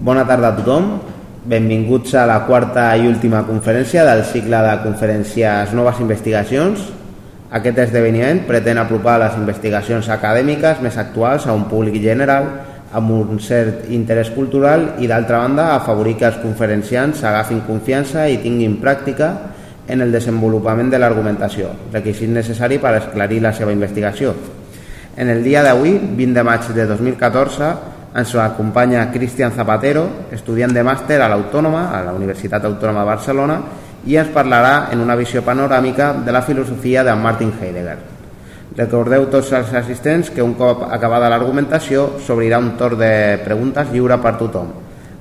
Bona tarda a tothom. Benvinguts a la quarta i última conferència del cicle de conferències Noves Investigacions. Aquest esdeveniment pretén apropar les investigacions acadèmiques més actuals a un públic general amb un cert interès cultural i d'altra banda afavorir que els conferenciants agafin confiança i tinguin pràctica en el desenvolupament de l'argumentació, requisit necessari per esclarir la seva investigació. En el dia d'avui, 20 de maig de 2014, ens acompanya Cristian Zapatero, estudiant de màster a l'Autònoma, a la Universitat Autònoma de Barcelona, i ens parlarà en una visió panoràmica de la filosofia de Martin Heidegger. Recordeu tots els assistents que un cop acabada l'argumentació s'obrirà un torn de preguntes lliure per tothom.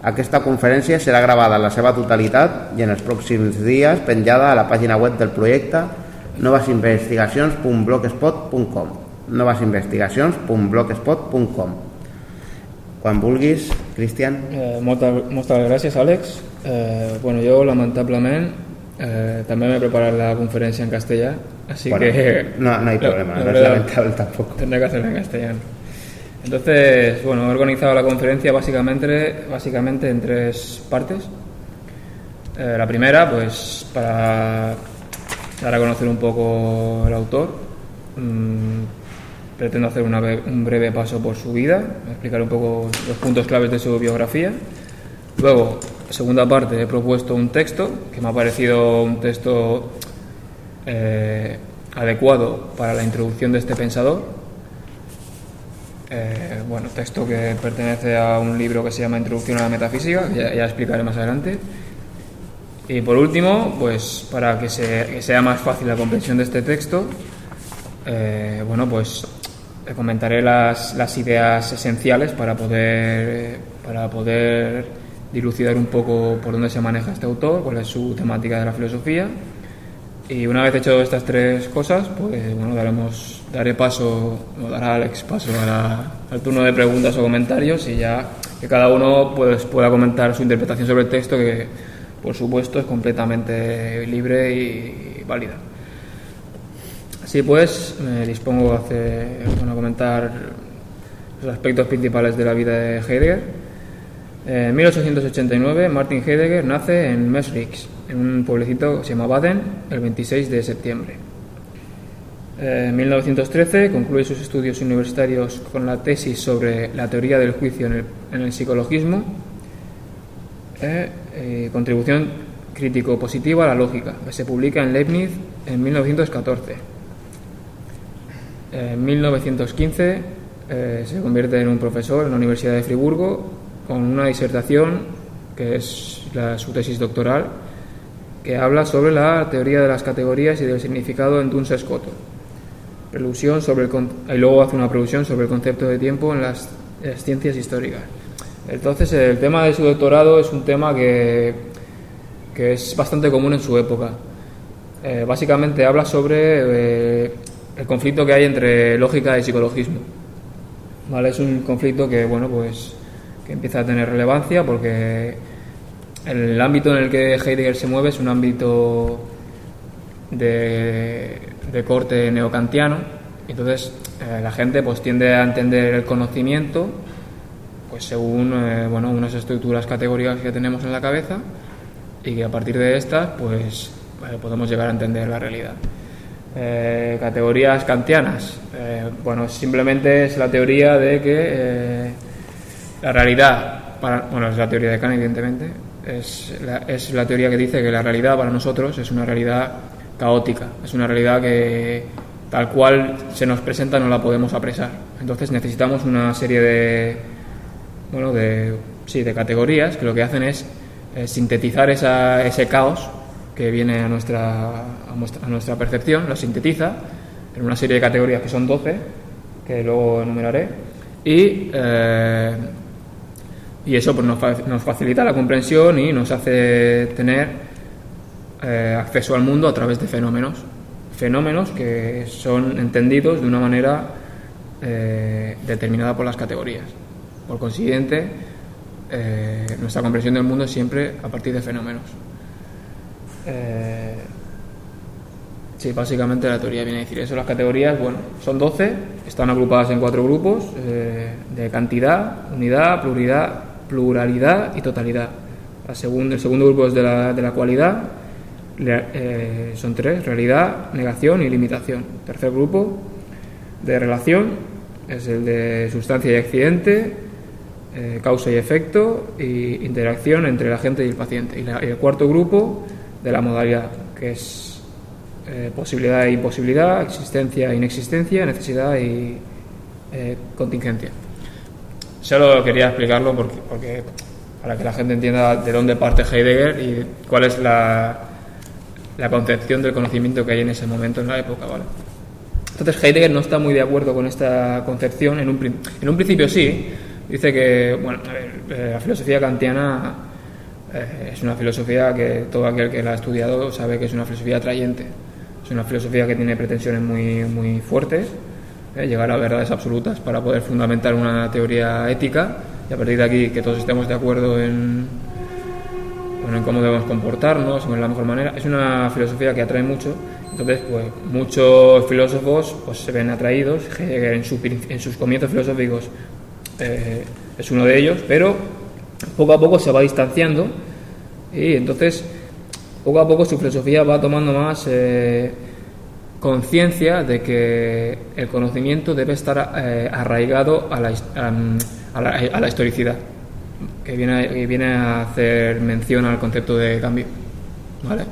Aquesta conferència serà gravada en la seva totalitat i en els pròxims dies penjada a la pàgina web del projecte novesinvestigacions.blogspot.com novesinvestigacions.blogspot.com Quan vulguis, Cristian. Eh, moltes, moltes gràcies, Àlex. Eh, bueno, jo, lamentablement, eh, també m'he preparat la conferència en castellà, así bueno, que... No, no hay problema, no, no es lamentable tampoco. Tendré que hacerla en castellano. Entonces, bueno, he organizado la conferencia básicamente, básicamente en tres partes. Eh, la primera, pues, para dar a conocer un poco el autor. Mm, pretendo hacer un breve paso por su vida, explicar un poco los puntos claves de su biografía. Luego, segunda parte, he propuesto un texto que me ha parecido un texto eh, adecuado para la introducción de este pensador. Eh, bueno, texto que pertenece a un libro que se llama Introducción a la Metafísica, ya, ya explicaré más adelante. Y por último, pues para que sea más fácil la comprensión de este texto, eh, bueno, pues comentaré las, ideas esenciales para poder, para poder dilucidar un poco por dónde se maneja este autor, cuál es su temática de la filosofía. Y una vez hecho estas tres cosas, pues bueno, daremos, daré paso, o dará Alex paso al turno de preguntas o comentarios y ya que cada uno pues, pueda comentar su interpretación sobre el texto, que por supuesto es completamente libre y válida. Así pues, me dispongo a, comentar los aspectos principales de la vida de Heidegger. En 1889, Martin Heidegger nace en Mesrix, en un pueblecito que se llama Baden, el 26 de septiembre. En 1913 concluye sus estudios universitarios con la tesis sobre la teoría del juicio en el, en el psicologismo, eh, eh, contribución crítico-positiva a la lógica, que se publica en Leibniz en 1914. En 1915 eh, se convierte en un profesor en la Universidad de Friburgo con una disertación que es la, su tesis doctoral que habla sobre la teoría de las categorías y del significado en Duns Scoto. Prelusión sobre el, y luego hace una prelusión sobre el concepto de tiempo en las, en las ciencias históricas. Entonces el tema de su doctorado es un tema que, que es bastante común en su época. Eh, básicamente habla sobre eh, el conflicto que hay entre lógica y psicologismo. ¿Vale? Es un conflicto que, bueno, pues que empieza a tener relevancia porque el ámbito en el que Heidegger se mueve es un ámbito de, de corte neocantiano. Entonces, eh, la gente pues tiende a entender el conocimiento pues según eh, bueno, unas estructuras categóricas que tenemos en la cabeza y que a partir de estas pues eh, podemos llegar a entender la realidad. Eh, categorías kantianas. Eh, bueno, simplemente es la teoría de que eh, la realidad, para, bueno, es la teoría de Kant, evidentemente, es la, es la teoría que dice que la realidad para nosotros es una realidad caótica, es una realidad que tal cual se nos presenta no la podemos apresar. Entonces necesitamos una serie de, bueno, de, sí, de categorías que lo que hacen es sintetizar esa, ese caos que viene a nuestra, a nuestra, percepción, lo sintetiza en una serie de categorías que son 12, que luego enumeraré, y, eh, y eso pues, nos, facilita la comprensión y nos hace tener eh, acceso al mundo a través de fenómenos, fenómenos que son entendidos de una manera eh, determinada por las categorías. Por consiguiente, nuestra comprensión del mundo es siempre a partir de fenómenos. Eh, sí, básicamente la teoría viene a decir eso. Las categorías, bueno, son 12, están agrupadas en cuatro grupos eh, de cantidad, unidad, pluralidad pluralidad y totalidad. El segundo grupo es de la, de la cualidad, eh, son tres, realidad, negación y limitación. Tercer grupo de relación es el de sustancia y accidente, eh, causa y efecto y interacción entre la gente y el paciente. Y, el cuarto grupo de la modalidad, que es eh, posibilidad e imposibilidad, existencia e inexistencia, necesidad y contingencia. Solo quería explicarlo porque, porque para que la gente entienda de dónde parte Heidegger y cuál es la, la concepción del conocimiento que hay en ese momento en la época, ¿vale? Entonces Heidegger no está muy de acuerdo con esta concepción, en un, en un principio sí, dice que, bueno, eh, la filosofía kantiana eh, es una filosofía que todo aquel que la ha estudiado sabe que es una filosofía atrayente, es una filosofía que tiene pretensiones muy, muy fuertes, eh, llegar a verdades absolutas para poder fundamentar una teoría ética y a partir de aquí que todos estemos de acuerdo en en cómo debemos comportarnos, en la mejor manera. Es una filosofía que atrae mucho. Entonces, pues muchos filósofos pues, se ven atraídos. Heidegger en, en sus comienzos filosóficos eh, es uno de ellos, pero poco a poco se va distanciando y entonces poco a poco su filosofía va tomando más eh, conciencia de que el conocimiento debe estar eh, arraigado a la, a la historicidad que viene, viene a hacer mención al concepto de cambio. ¿vale?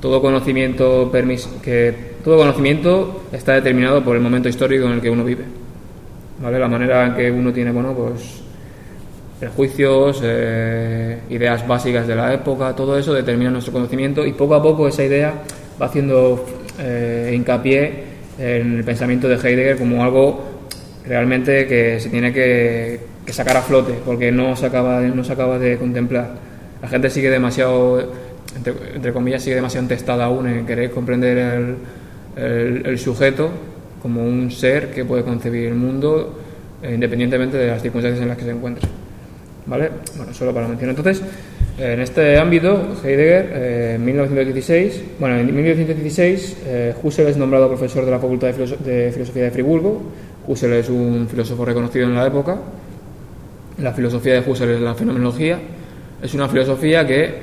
Todo conocimiento permis que todo conocimiento está determinado por el momento histórico en el que uno vive. ¿vale? La manera en que uno tiene, bueno, pues prejuicios, eh, ideas básicas de la época, todo eso determina nuestro conocimiento y poco a poco esa idea va haciendo eh, hincapié en el pensamiento de Heidegger como algo realmente que se tiene que, que sacar a flote, porque no se acaba, no se acaba de contemplar. La gente sigue demasiado, entre, comillas, sigue demasiado entestada aún en querer comprender el, el, sujeto como un ser que puede concebir el mundo eh, independientemente de las circunstancias en las que se encuentre. ¿Vale? Bueno, solo para mencionar. Entonces, en este ámbito, Heidegger, eh, en 1916, bueno, en 1916, eh, Husserl es nombrado profesor de la Facultad de, de Filosofía de Friburgo. Husserl es un filósofo reconocido en la época la filosofía de Husserl es la fenomenología. Es una filosofía que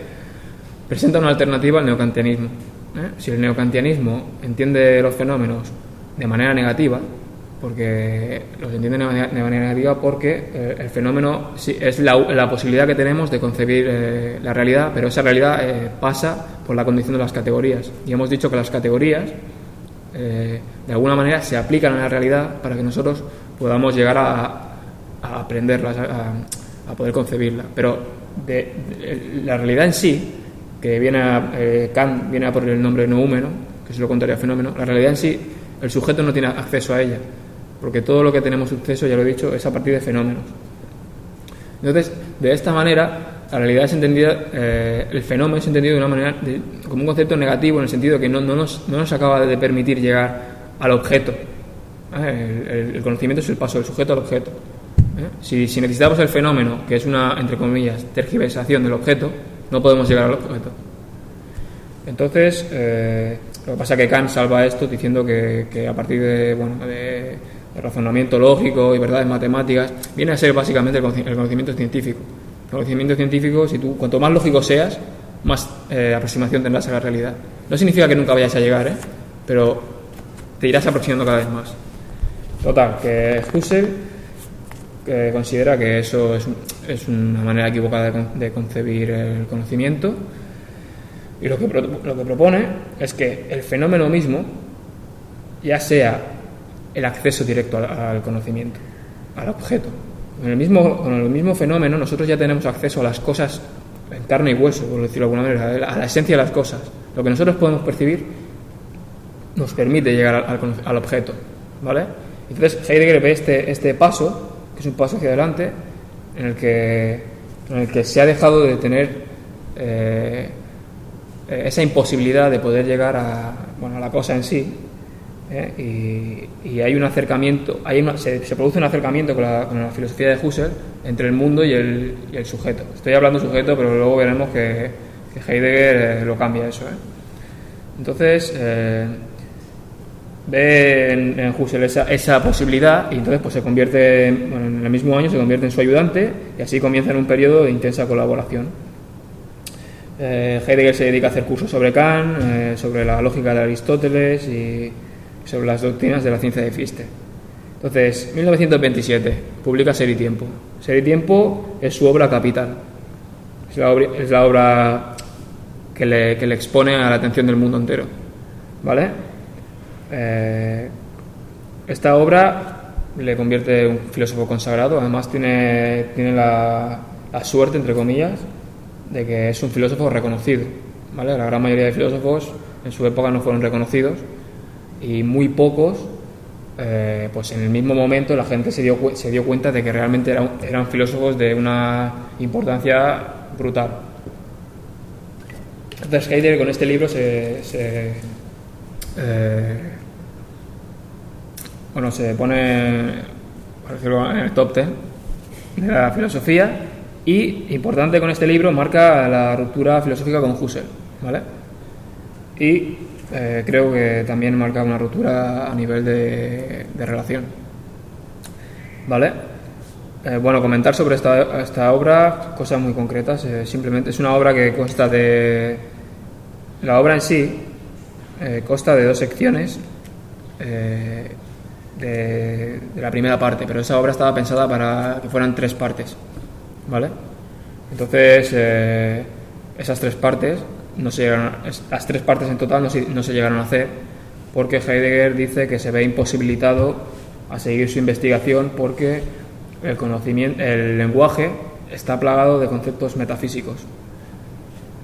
presenta una alternativa al neocantianismo. ¿eh? Si el neocantianismo entiende los fenómenos de manera negativa, porque los entiende de manera, negativa porque eh, el fenómeno es la, posibilidad que tenemos de concebir eh, la realidad, pero esa realidad pasa por la condición de las categorías. Y hemos dicho que las categorías, de alguna manera, se aplican a la realidad para que nosotros podamos llegar a, a aprenderlas, a, poder concebirla. Pero de, la realidad en sí, que viene a, eh, Kant viene a por el nombre noúmeno, que es lo contrario a fenómeno, la realidad en sí, el sujeto no tiene acceso a ella, porque todo lo que tenemos acceso, ya lo he dicho, es a partir de fenómenos. Entonces, de esta manera, la realidad es entendida, eh, el fenómeno es entendido de una manera, como un concepto negativo, en el sentido que no, no, nos, no nos acaba de permitir llegar al objeto. El conocimiento es el paso del sujeto al objeto. ¿eh? Si, necesitamos el fenómeno, que es una, entre comillas, tergiversación del objeto, no podemos llegar al objeto. Entonces, eh, lo que pasa es que Kant salva esto diciendo que, a partir de, bueno, de, razonamiento lógico y verdades matemáticas, viene a ser básicamente el, conocimiento científico. El conocimiento científico, si tú, cuanto más lógico seas, más eh, aproximación tendrás a la realidad. No significa que nunca vayas a llegar, pero te irás aproximando cada vez más. Total, que Husserl que considera que eso es, una manera equivocada de, concebir el conocimiento y lo que, lo que propone es que el fenómeno mismo ya sea el acceso directo al, conocimiento, al objeto. Con el, mismo, con el mismo fenómeno nosotros ya tenemos acceso a las cosas en carne y hueso, por decirlo de alguna manera, a la esencia de las cosas. Lo que nosotros podemos percibir nos permite llegar al, objeto. ¿vale? Entonces Heidegger ve este, este paso es un paso hacia adelante en el que, en el que se ha dejado de tener eh, esa imposibilidad de poder llegar a, bueno, a la cosa en sí. ¿Eh? Y, hay un acercamiento, hay se, produce un acercamiento con la, filosofía de Husserl entre el mundo y el, sujeto. Estoy hablando sujeto, pero luego veremos que, Heidegger eh, lo cambia eso. Entonces, ve en, Husserl esa, esa, posibilidad y entonces pues se convierte, en el mismo año se convierte en su ayudante y así comienza en un periodo de intensa colaboración. Eh, Heidegger se dedica a hacer cursos sobre Kant, eh, sobre la lógica de Aristóteles y sobre las doctrinas de la ciencia de Fichte. Entonces, 1927, publica Ser y Tiempo. Ser y Tiempo es su obra capital. Es la obra, es la obra que, le, que, le, expone a la atención del mundo entero. ¿Vale? Eh, esta obra le convierte en un filósofo consagrado. Además, tiene, tiene la, la suerte, entre comillas, de que es un filósofo reconocido. ¿vale? La gran mayoría de filósofos en su época no fueron reconocidos y muy pocos, eh, pues en el mismo momento la gente se dio, se dio cuenta de que realmente eran, eran filósofos de una importancia brutal. Entonces Heidegger con este libro se, se eh, bueno, se pone por decirlo, en el top 10 de la filosofía y, importante con este libro, marca la ruptura filosófica con Husserl, ¿vale? Y eh, creo que también marca una ruptura a nivel de, relación, ¿vale? Eh, bueno, comentar sobre esta, esta, obra cosas muy concretas. Eh, simplemente es una obra que consta de. La obra en sí consta de dos secciones de, de, la primera parte, pero esa obra estaba pensada para que fueran tres partes. ¿Vale? Entonces, esas tres partes, no se las tres partes en total no se, no se llegaron a hacer porque Heidegger dice que se ve imposibilitado a seguir su investigación porque el conocimiento, el lenguaje está plagado de conceptos metafísicos.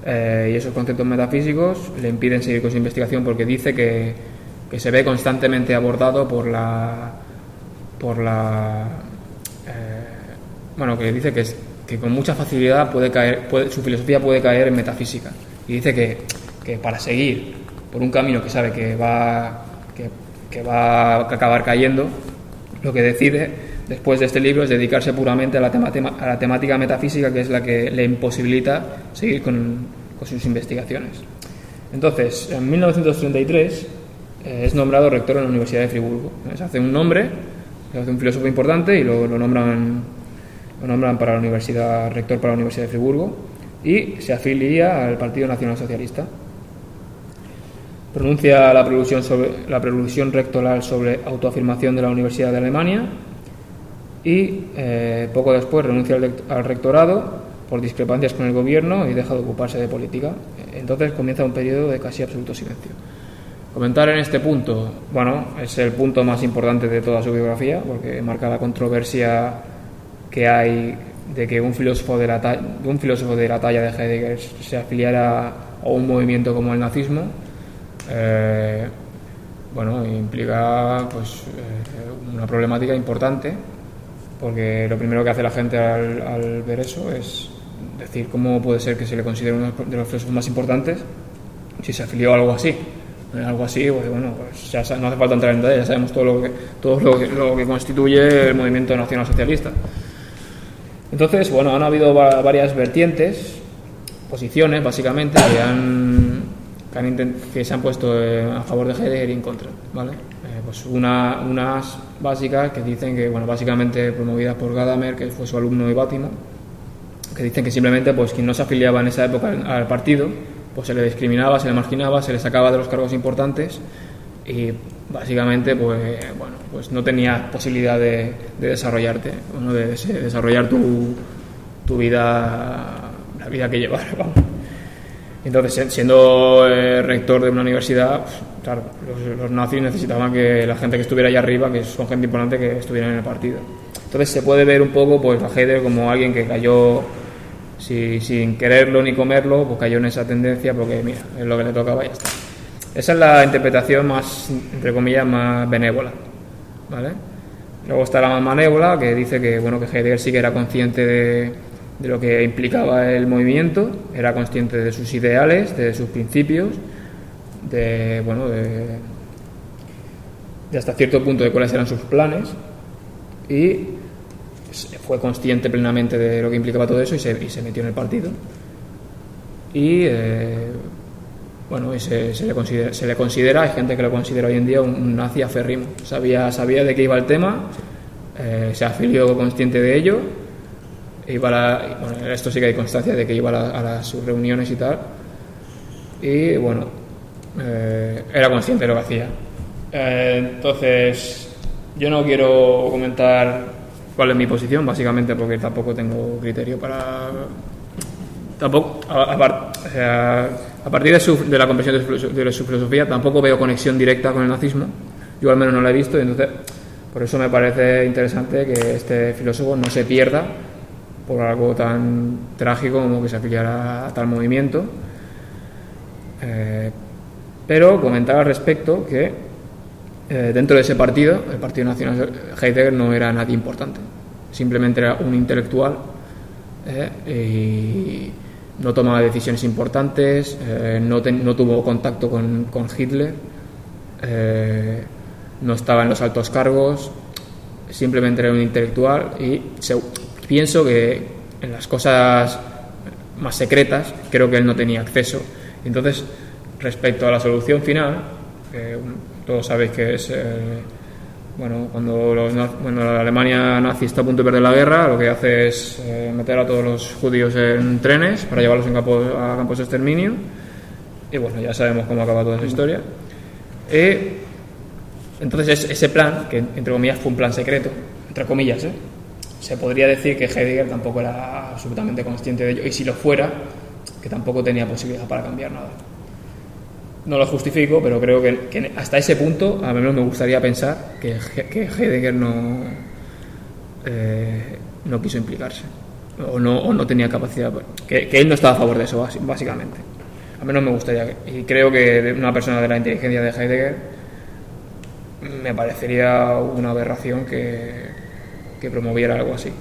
Eh, y esos conceptos metafísicos le impiden seguir con su investigación porque dice que, que se ve constantemente abordado por la por la eh, bueno que dice que, que con mucha facilidad puede caer puede, su filosofía puede caer en metafísica y dice que, que para seguir por un camino que sabe que va que, va a acabar cayendo lo que decide después de este libro es dedicarse puramente a la, a la temática metafísica, que es la que le imposibilita seguir con, con sus investigaciones. Entonces, en 1933 eh, es nombrado rector en la Universidad de Friburgo. Se hace un nombre, se hace un filósofo importante y lo, lo, nombran, lo nombran para la universidad, rector para la Universidad de Friburgo y se afilia al Partido Nacional Socialista. Pronuncia la prelusión, sobre, la prelusión rectoral sobre autoafirmación de la Universidad de Alemania y eh, poco después renuncia al, al, rectorado por discrepancias con el gobierno y deja de ocuparse de política. Entonces comienza un periodo de casi absoluto silencio. Comentar en este punto, bueno, es el punto más importante de toda su biografía porque marca la controversia que hay de que un filósofo de la, talla, un filósofo de la talla de Heidegger se afiliara a un movimiento como el nazismo. Eh, bueno, implica pues, eh, una problemática importante porque lo primero que hace la gente al, ver eso es decir cómo puede ser que se le considere uno de los filósofos más importantes si se afilió a algo así. Algo así, pues bueno, pues ya no hace falta entrar en detalle, ya sabemos todo lo que, todo lo que, lo que constituye el movimiento nacional socialista. Entonces, bueno, han habido varias vertientes, posiciones básicamente, que, se han puesto a favor de Heidegger y en contra, ¿vale? Eh, pues una, unas básicas que dicen que, bueno, básicamente promovidas por Gadamer, que fue su alumno y Bátimo, que dicen que simplemente, pues quien no se afiliaba en esa época al partido, pues se le discriminaba, se le marginaba, se le sacaba de los cargos importantes y básicamente pues bueno pues no tenía posibilidad de, de desarrollarte bueno, de, de, desarrollar tu, tu vida la vida que llevar vamos. entonces siendo eh, rector de una universidad pues, claro los, los, nazis necesitaban que la gente que estuviera allá arriba que son gente importante que estuviera en el partido. Entonces se puede ver un poco pues a Heidegger como alguien que cayó si, sin quererlo ni comerlo pues cayó en esa tendencia porque mira es lo que le tocaba y ya está esa es la interpretación más, entre comillas, más benévola. ¿vale? Luego está la más malévola, que dice que, bueno, que Heidegger sí que era consciente de, lo que implicaba el movimiento, era consciente de sus ideales, de sus principios, de, bueno, de, hasta cierto punto de cuáles eran sus planes, y fue consciente plenamente de lo que implicaba todo eso y se, y se metió en el partido. Y... Eh, bueno, y se, le considera, se le considera, hay gente que lo considera hoy en día un, nazi aférrimo. Sabía, sabía de qué iba el tema, eh, se afilió consciente de ello, iba a bueno, esto sí que hay constancia de que iba a, las, sus reuniones y tal, y bueno, eh, era consciente de lo que hacía. Eh, entonces, yo no quiero comentar cuál es mi posición, básicamente porque tampoco tengo criterio para... Tampoco, a, a partir de, su, de la comprensión de su, filosofía tampoco veo conexión directa con el nazismo, yo al menos no la he visto, y entonces por eso me parece interesante que este filósofo no se pierda por algo tan trágico como que se afiliara a tal movimiento. Eh, pero comentar al respecto que eh, dentro de ese partido, el Partido Nacional Heidegger no era nadie importante, simplemente era un intelectual eh, y no tomaba decisiones importantes, eh, no, tuvo contacto con, Hitler, no estaba en los altos cargos, simplemente era un intelectual y pienso que en las cosas más secretas creo que él no tenía acceso. Entonces, respecto a la solución final, todos sabéis que es eh, bueno, cuando, la Alemania nazi está a punto de perder la guerra, lo que hace es eh, meter a todos los judíos en trenes para llevarlos en a campos de exterminio. Y bueno, ya sabemos cómo acaba toda esa historia. entonces, ese plan, que entre comillas fue un plan secreto, entre comillas, ¿eh? se podría decir que Heidegger tampoco era absolutamente consciente de ello, y si lo fuera, que tampoco tenía posibilidad para cambiar nada no lo justifico, pero creo que, hasta ese punto, a menos me gustaría pensar que, que Heidegger no, eh, no quiso implicarse o no, o no tenía capacidad, que, él no estaba a favor de eso, básicamente. A menos me gustaría, y creo que una persona de la inteligencia de Heidegger me parecería una aberración que, que promoviera algo así.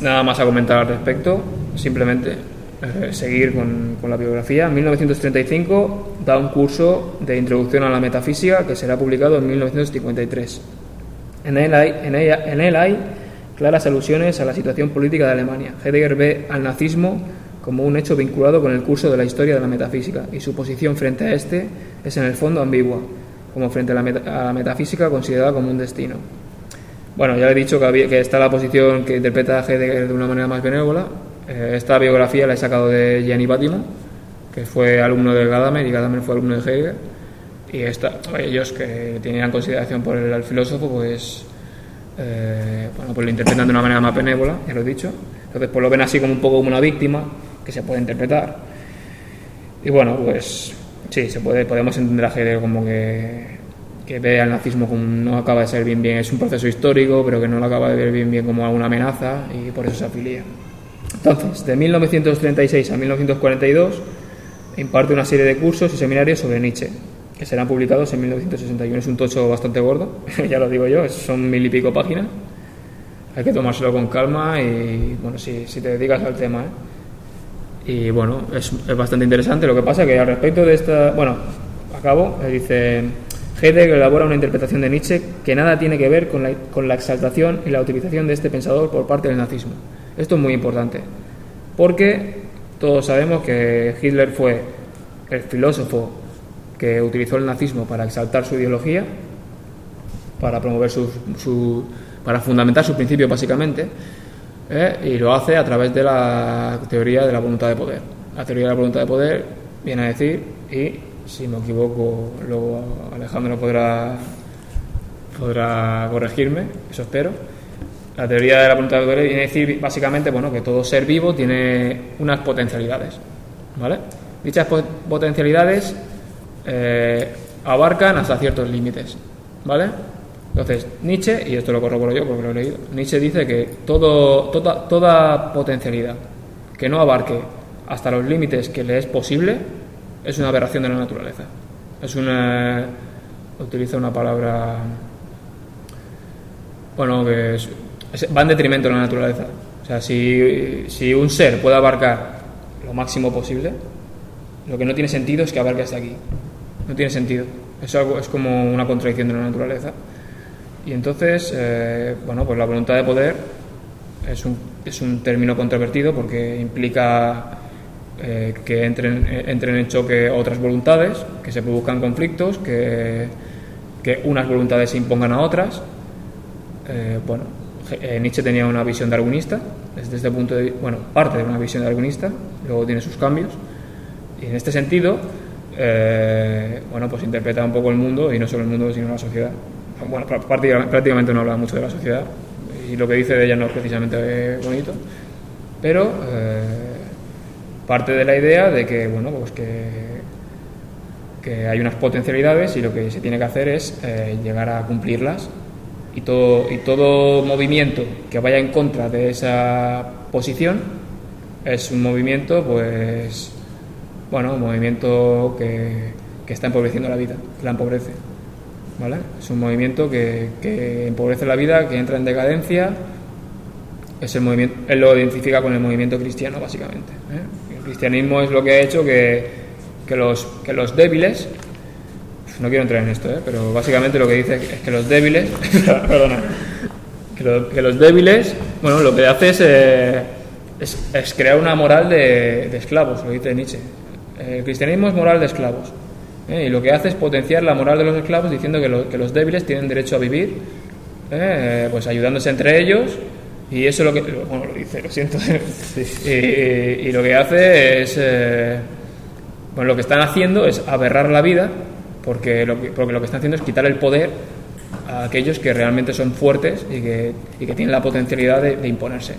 Nada más a comentar al respecto, simplemente eh, seguir con, la biografía. En 1935 da un curso de introducción a la metafísica que será publicado en 1953. En él hay, en en él hay claras alusiones a la situación política de Alemania. Heidegger ve al nazismo como un hecho vinculado con el curso de la historia de la metafísica y su posición frente a este es en el fondo ambigua, como frente a la, metafísica considerada como un destino. Bueno, ya he dicho que, que está la posición que interpreta Heidegger de una manera más benévola, eh, esta biografía la he sacado de Gianni Bátimo, que fue alumno de Gadamer y Gadamer fue alumno de Heidegger. Y esta, ellos que tenían consideración por el, filósofo, pues, eh, bueno, pues lo interpretan de una manera más benévola, ya lo he dicho. Entonces, pues lo ven así como un poco como una víctima que se puede interpretar. Y bueno, pues sí, se puede, podemos entender a Heidegger como que, ve al nazismo como no acaba de ser bien bien, es un proceso histórico, pero que no lo acaba de ver bien bien como alguna amenaza y por eso se afilia. Entonces, de 1936 a 1942 imparte una serie de cursos y seminarios sobre Nietzsche, que serán publicados en 1961. Es un tocho bastante gordo, ya lo digo yo, son mil y pico páginas. Hay que tomárselo con calma y, bueno, si, te dedicas al tema. ¿eh? Y bueno, es, bastante interesante. Lo que pasa que al respecto de esta. Bueno, acabo, dice. Heidegger elabora una interpretación de Nietzsche que nada tiene que ver con la, con la exaltación y la utilización de este pensador por parte del nazismo. Esto es muy importante, porque todos sabemos que Hitler fue el filósofo que utilizó el nazismo para exaltar su ideología, para promover su, para fundamentar sus principios básicamente, ¿eh? y lo hace a través de la teoría de la voluntad de poder. La teoría de la voluntad de poder viene a decir, y si me equivoco, luego Alejandro podrá, podrá corregirme, eso espero la teoría de la voluntad de viene a decir básicamente bueno, que todo ser vivo tiene unas potencialidades. Dichas potencialidades eh, abarcan hasta ciertos límites. Entonces, Nietzsche, y esto lo corroboro yo porque lo he leído, Nietzsche dice que todo, toda, toda potencialidad que no abarque hasta los límites que le es posible es una aberración de la naturaleza. Es una. utiliza una palabra. Bueno, que es va en detrimento de la naturaleza. O sea, si, si un ser puede abarcar lo máximo posible, lo que no tiene sentido es que abarque hasta aquí. No tiene sentido. Es, algo, es como una contradicción de la naturaleza. Y entonces, eh, bueno, pues la voluntad de poder es un, es un término controvertido porque implica eh, que entren, entren en choque otras voluntades, que se produzcan conflictos, que, que unas voluntades se impongan a otras. Eh, bueno, Nietzsche tenía una visión darwinista, desde este punto de bueno, parte de una visión darwinista, luego tiene sus cambios, y en este sentido, bueno, pues interpreta un poco el mundo, y no solo el mundo, sino la sociedad. Bueno, prácticamente no habla mucho de la sociedad, y lo que dice de ella no es precisamente bonito, pero parte de la idea de que, bueno, pues que, que hay unas potencialidades y lo que se tiene que hacer es eh, llegar a cumplirlas y todo, y todo movimiento que vaya en contra de esa posición es un movimiento, pues, bueno, un movimiento que, que está empobreciendo la vida, que la empobrece. ¿Vale? Es un movimiento que, empobrece la vida, que entra en decadencia. Es el movimiento, él lo identifica con el movimiento cristiano, básicamente. ¿eh? El cristianismo es lo que ha hecho que, que, los, que los débiles, no quiero entrar en esto, ¿eh? pero básicamente lo que dice es que los débiles, perdona, que, los débiles, bueno, lo que hace es, eh, es, crear una moral de, de, esclavos, lo dice Nietzsche. El cristianismo es moral de esclavos. ¿eh? Y lo que hace es potenciar la moral de los esclavos diciendo que, que los débiles tienen derecho a vivir, pues ayudándose entre ellos y eso es lo que, bueno, lo dice, lo siento. y, lo que hace es, eh, bueno, lo que están haciendo es aberrar la vida, porque lo que, porque lo que están haciendo es quitar el poder a aquellos que realmente son fuertes y que, y que tienen la potencialidad de, imponerse.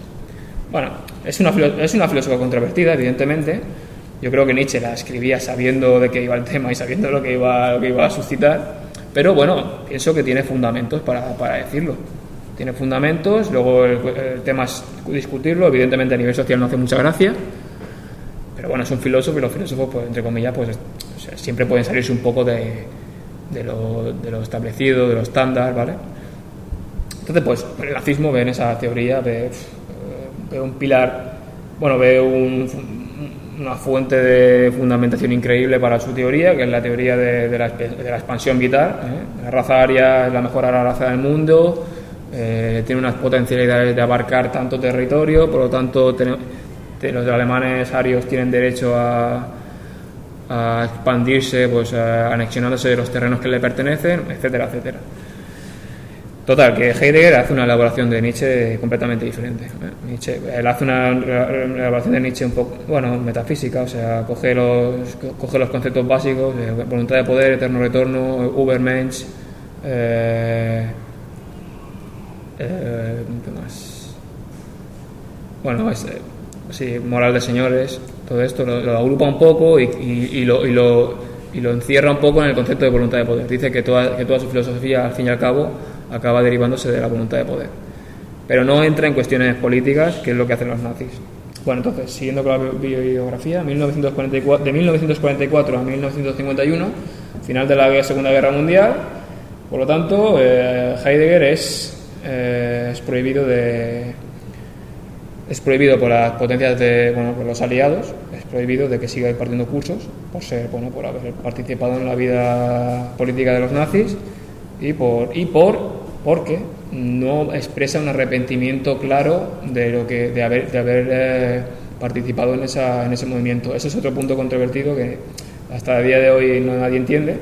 Bueno, es una, es una filósofa controvertida, evidentemente. Yo creo que Nietzsche la escribía sabiendo de qué iba el tema y sabiendo lo que iba, lo que iba a suscitar, pero bueno, pienso que tiene fundamentos para, para decirlo tiene fundamentos, luego el, tema es discutirlo, evidentemente a nivel social no hace mucha gracia, pero bueno, es un filósofo y los filósofos, pues, entre comillas, pues siempre pueden salirse un poco de, de, lo, de, lo, establecido, de lo estándar, ¿vale? Entonces, pues el nazismo ve en esa teoría, ve, ve un pilar, bueno, ve un, una fuente de fundamentación increíble para su teoría, que es la teoría de, la, de la, expansión vital. ¿eh? La raza aria es la mejor raza del mundo, eh, tiene unas potencialidades de abarcar tanto territorio, por lo tanto los alemanes arios tienen derecho a, a expandirse, pues anexionándose de los terrenos que le pertenecen, etcétera, etcétera. Total, que Heidegger hace una elaboración de Nietzsche completamente diferente. Nietzsche, él hace una elaboración de Nietzsche un poco, bueno, metafísica, o sea, coge los, coge los conceptos básicos, voluntad de poder, eterno retorno, Ubermensch, eh, eh, más? Bueno, es, eh, sí, moral de señores, todo esto lo, agrupa un poco y, y, lo, y, lo, y, lo, encierra un poco en el concepto de voluntad de poder. Dice que toda, que toda su filosofía, al fin y al cabo, acaba derivándose de la voluntad de poder. Pero no entra en cuestiones políticas, que es lo que hacen los nazis. Bueno, entonces, siguiendo con la biografía, 1944, de 1944 a 1951, final de la Segunda Guerra Mundial, por lo tanto, eh, Heidegger es eh, es prohibido de es prohibido por las potencias de bueno por los aliados es prohibido de que siga impartiendo cursos por ser bueno por haber participado en la vida política de los nazis y por y por porque no expresa un arrepentimiento claro de lo que de haber de haber eh, participado en esa en ese movimiento. Ese es otro punto controvertido que hasta el día de hoy no nadie entiende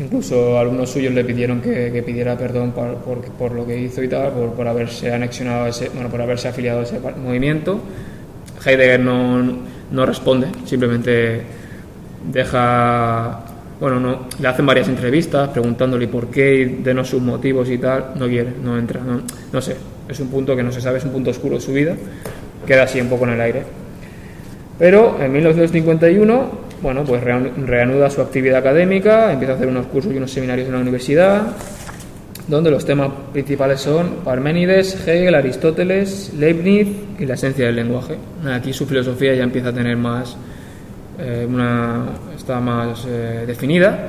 Incluso algunos suyos le pidieron que, pidiera perdón por, por, lo que hizo y tal, por, por haberse anexionado, ese, bueno, por haberse afiliado a ese movimiento. Heidegger no, no responde, simplemente deja, bueno, no, le hacen varias entrevistas preguntándole por qué y denos sus motivos y tal, no quiere, no entra, no, no sé, es un punto que no se sabe, es un punto oscuro de su vida, queda así un poco en el aire. Pero en 1951 bueno, pues reanuda su actividad académica, empieza a hacer unos cursos y unos seminarios en la universidad, donde los temas principales son Parménides, Hegel, Aristóteles, Leibniz y la esencia del lenguaje. Aquí su filosofía ya empieza a tener más, eh, una, está más eh, definida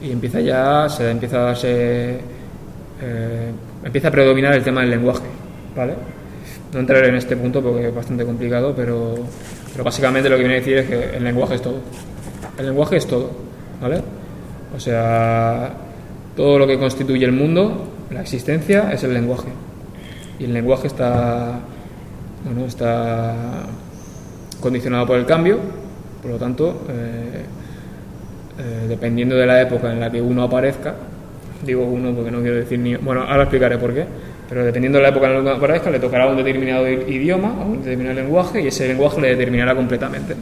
y empieza ya, se empieza a darse, eh, empieza a predominar el tema del lenguaje, ¿vale? No entraré en este punto porque es bastante complicado, pero, pero básicamente lo que viene a decir es que el lenguaje es todo. El lenguaje es todo, ¿vale? O sea, todo lo que constituye el mundo, la existencia, es el lenguaje. Y el lenguaje está, bueno, está condicionado por el cambio, por lo tanto, eh, eh, dependiendo de la época en la que uno aparezca, digo uno porque no quiero decir ni... Bueno, ahora explicaré por qué, pero dependiendo de la época en la que uno aparezca, le tocará un determinado idioma, un determinado lenguaje, y ese lenguaje le determinará completamente.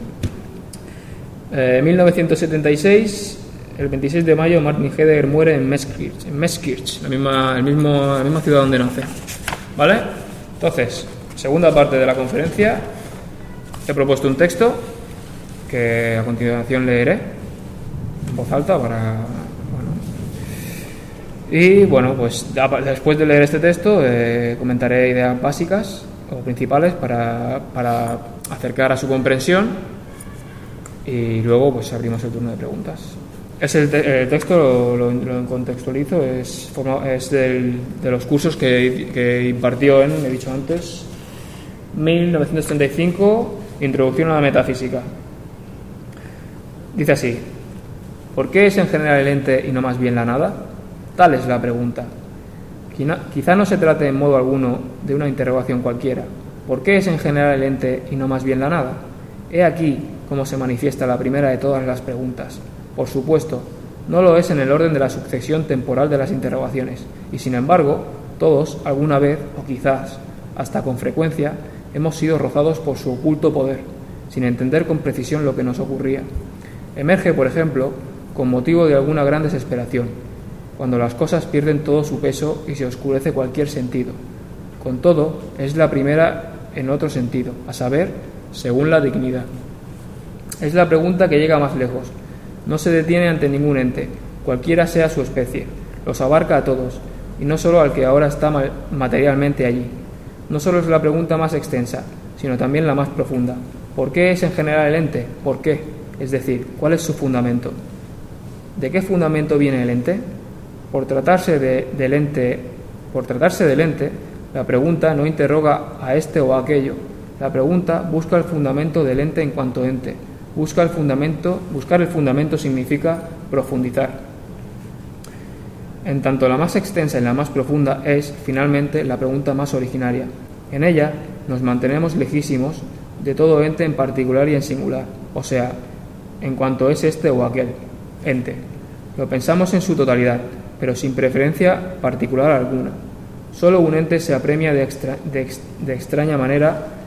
En 1976 el 26 de mayo Martin Heidegger muere en Meschkirch, en Meschkirch la, misma, el mismo, la misma ciudad donde nace. ¿Vale? Entonces, segunda parte de la conferencia, he propuesto un texto que a continuación leeré en voz alta para... Y bueno, pues después de leer este texto eh, comentaré ideas básicas o principales para, para acercar a su comprensión y luego pues abrimos el turno de preguntas. Es el, texto, lo, contextualizo, es, es de los cursos que, impartió en, he dicho antes, 1935, Introducción a la Metafísica. Dice así, ¿por qué es en general el ente y no más bien la nada? Tal es la pregunta. Quizá no se trate en modo alguno de una interrogación cualquiera. ¿Por qué es en general el ente y no más bien la nada? He aquí cómo se manifiesta la primera de todas las preguntas por supuesto, no lo es en el orden de la sucesión temporal de las interrogaciones, y sin embargo, todos, alguna vez, o quizás hasta con frecuencia, hemos sido rozados por su oculto poder, sin entender con precisión lo que nos ocurría. Emerge, por ejemplo, con motivo de alguna gran desesperación, cuando las cosas pierden todo su peso y se oscurece cualquier sentido. Con todo, es la primera en otro sentido, a saber, según la dignidad. Es la pregunta que llega más lejos, no se detiene ante ningún ente, cualquiera sea su especie. Los abarca a todos, y no solo al que ahora está materialmente allí. No solo es la pregunta más extensa, sino también la más profunda. ¿Por qué es en general el ente? ¿Por qué? Es decir, ¿cuál es su fundamento? ¿De qué fundamento viene el ente? Por tratarse de, del ente, por tratarse del ente, la pregunta no interroga a este o a aquello. La pregunta busca el fundamento del ente en cuanto ente, Busca el fundamento, buscar el fundamento significa profundizar. En tanto la más extensa y la más profunda es, finalmente, la pregunta más originaria. En ella nos mantenemos lejísimos de todo ente en particular y en singular, o sea, en cuanto es este o aquel ente. Lo pensamos en su totalidad, pero sin preferencia particular alguna. Solo un ente se apremia de, de extraña manera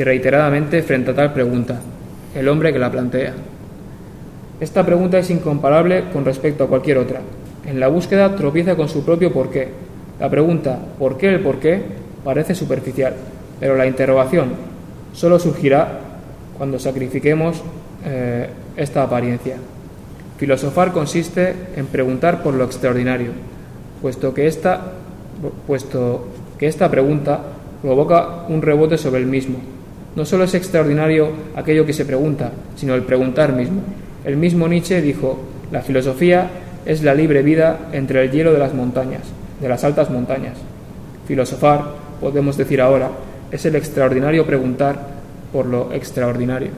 y reiteradamente frente a tal pregunta, el hombre que la plantea. Esta pregunta es incomparable con respecto a cualquier otra. En la búsqueda tropieza con su propio porqué. La pregunta ¿por qué el porqué? parece superficial, pero la interrogación solo surgirá cuando sacrifiquemos eh, esta apariencia. Filosofar consiste en preguntar por lo extraordinario, puesto que esta, puesto que esta pregunta provoca un rebote sobre el mismo, no solo es extraordinario aquello que se pregunta, sino el preguntar mismo. El mismo Nietzsche dijo, la filosofía es la libre vida entre el hielo de las montañas, de las altas montañas. Filosofar, podemos decir ahora, es el extraordinario preguntar por lo extraordinario.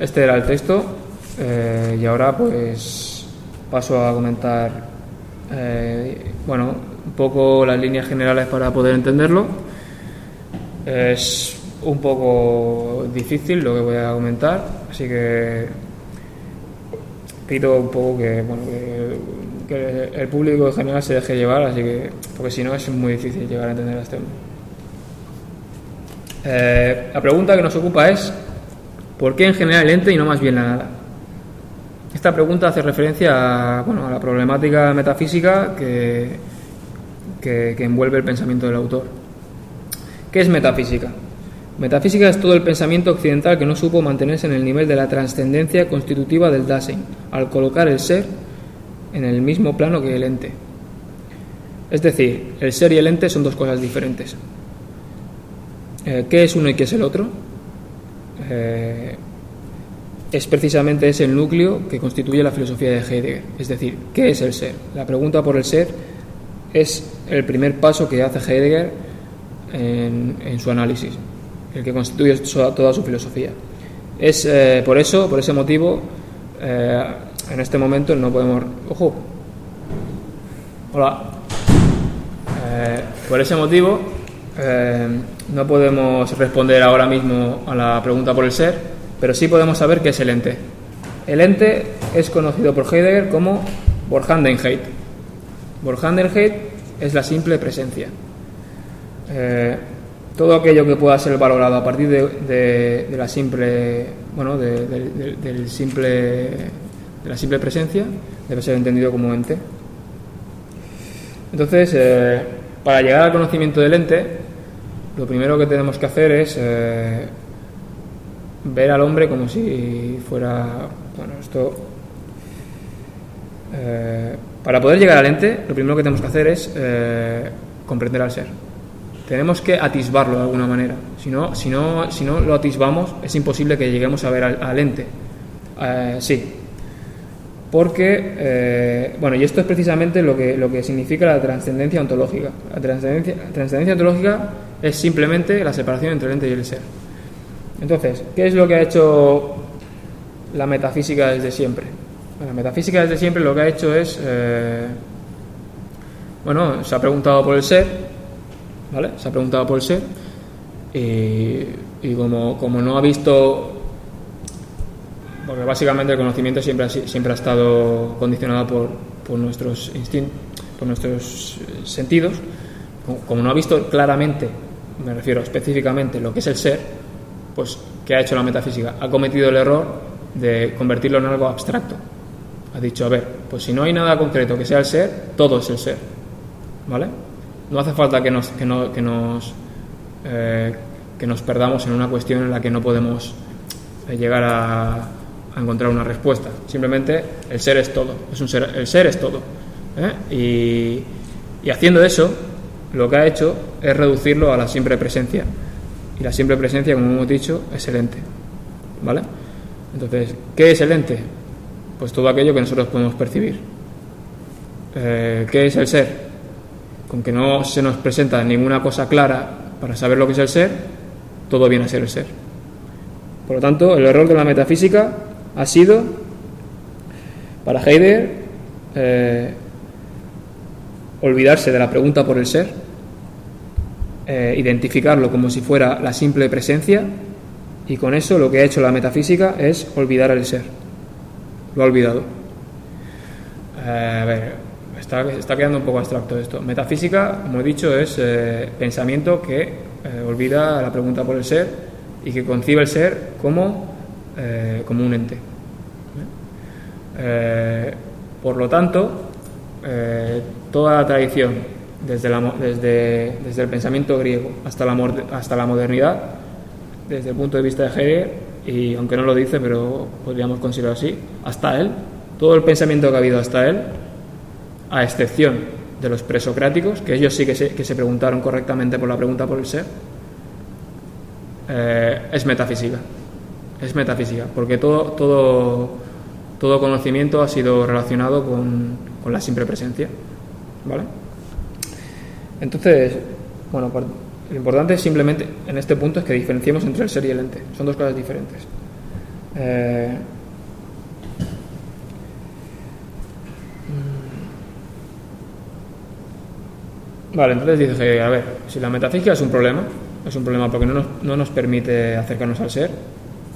Este era el texto eh, y ahora pues paso a comentar eh, bueno, un poco las líneas generales para poder entenderlo es un poco difícil lo que voy a comentar, así que pido un poco que, bueno, que, el público en general se deje llevar, así que, porque si no es muy difícil llegar a entender este tema. Eh, la pregunta que nos ocupa es ¿por qué en general el ente y no más bien la nada? Esta pregunta hace referencia a, bueno, a la problemática metafísica que, que envuelve el pensamiento del autor. ¿Qué es metafísica? Metafísica es todo el pensamiento occidental que no supo mantenerse en el nivel de la trascendencia constitutiva del Dasein, al colocar el ser en el mismo plano que el ente. Es decir, el ser y el ente son dos cosas diferentes. Eh, ¿Qué es uno y qué es el otro? Eh, es precisamente ese núcleo que constituye la filosofía de Heidegger. Es decir, ¿qué es el ser? La pregunta por el ser es el primer paso que hace Heidegger en, su análisis, el que constituye toda su filosofía. Es eh, por eso, por ese motivo, eh, en este momento no podemos. ¡Ojo! Hola. Eh, por ese motivo, no podemos responder ahora mismo a la pregunta por el ser, pero sí podemos saber qué es el ente. El ente es conocido por Heidegger como Vorhandenheit. Vorhandenheit es la simple presencia. Eh, todo aquello que pueda ser valorado a partir de, la simple, bueno, del simple, de la simple presencia debe ser entendido como ente. Entonces, eh, para llegar al conocimiento del ente, lo primero que tenemos que hacer es eh, ver al hombre como si fuera, bueno, esto, para poder llegar al ente, lo primero que tenemos que hacer es comprender al ser. Tenemos que atisbarlo de alguna manera. Si no, si no, si no lo atisbamos, es imposible que lleguemos a ver al, ente. sí, porque, eh, bueno, y esto es precisamente lo que, lo que significa la trascendencia ontológica. La trascendencia ontológica es simplemente la separación entre el ente y el ser. Entonces, ¿qué es lo que ha hecho la metafísica desde siempre? la metafísica desde siempre lo que ha hecho es, eh, bueno, se ha preguntado por el ser, Se ha preguntado por el ser y, y como, como no ha visto porque básicamente el conocimiento siempre ha, estado condicionado por, nuestros eh, sentidos. Como no ha visto claramente, me refiero específicamente, lo que es el ser, pues ¿qué ha hecho la metafísica? Ha cometido el error de convertirlo en algo abstracto. Ha dicho, a ver, pues si no hay nada concreto que sea el ser, todo es el ser. ¿Vale? No hace falta que nos, que no, que nos, eh, que nos perdamos en una cuestión en la que no podemos eh, llegar a, encontrar una respuesta. Simplemente el ser es todo, es un ser, el ser es todo. ¿eh? Y, y, haciendo eso, lo que ha hecho es reducirlo a la simple presencia. Y la simple presencia, como hemos dicho, es el ente. ¿Vale? Entonces, ¿qué es el ente? Pues todo aquello que nosotros podemos percibir. ¿Qué es el ser? Con que no se nos presenta ninguna cosa clara para saber lo que es el ser, todo viene a ser el ser. Por lo tanto, el error de la metafísica ha sido para Heidegger eh, olvidarse de la pregunta por el ser, eh, identificarlo como si fuera la simple presencia y con eso lo que ha hecho la metafísica es olvidar el ser. Lo ha olvidado. Eh, a ver, está, quedando un poco abstracto esto. Metafísica, como he dicho, es pensamiento que olvida la pregunta por el ser y que concibe el ser como eh, como un ente. Eh, por lo tanto, eh, toda la tradición, desde, desde, desde, el pensamiento griego hasta la, hasta la modernidad, desde el punto de vista de Hegel, y aunque no lo dice, pero podríamos considerarlo así, hasta él, todo el pensamiento que ha habido hasta él, a excepción de los presocráticos, que ellos sí que se, que se preguntaron correctamente por la pregunta por el ser, es metafísica es metafísica, porque todo, todo, todo conocimiento ha sido relacionado con, con la simple presencia. ¿Vale? Entonces, bueno, lo importante simplemente en este punto es que diferenciemos entre el ser y el ente. Son dos cosas diferentes. Eh, vale, entonces dice, a ver, si la metafísica es un problema, es un problema porque no nos, no nos permite acercarnos al ser,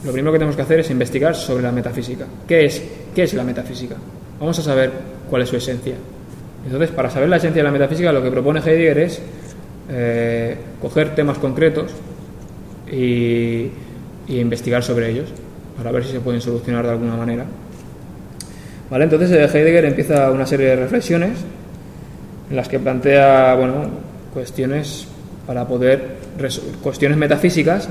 lo primero que tenemos que hacer es investigar sobre la metafísica. ¿Qué es, qué es la metafísica? Vamos a saber cuál es su esencia. Entonces, para saber la esencia de la metafísica, lo que propone Heidegger es eh, coger temas concretos y, investigar sobre ellos, para ver si se pueden solucionar de alguna manera. ¿Vale? Entonces, eh, Heidegger empieza una serie de reflexiones en las que plantea bueno, cuestiones para poder cuestiones metafísicas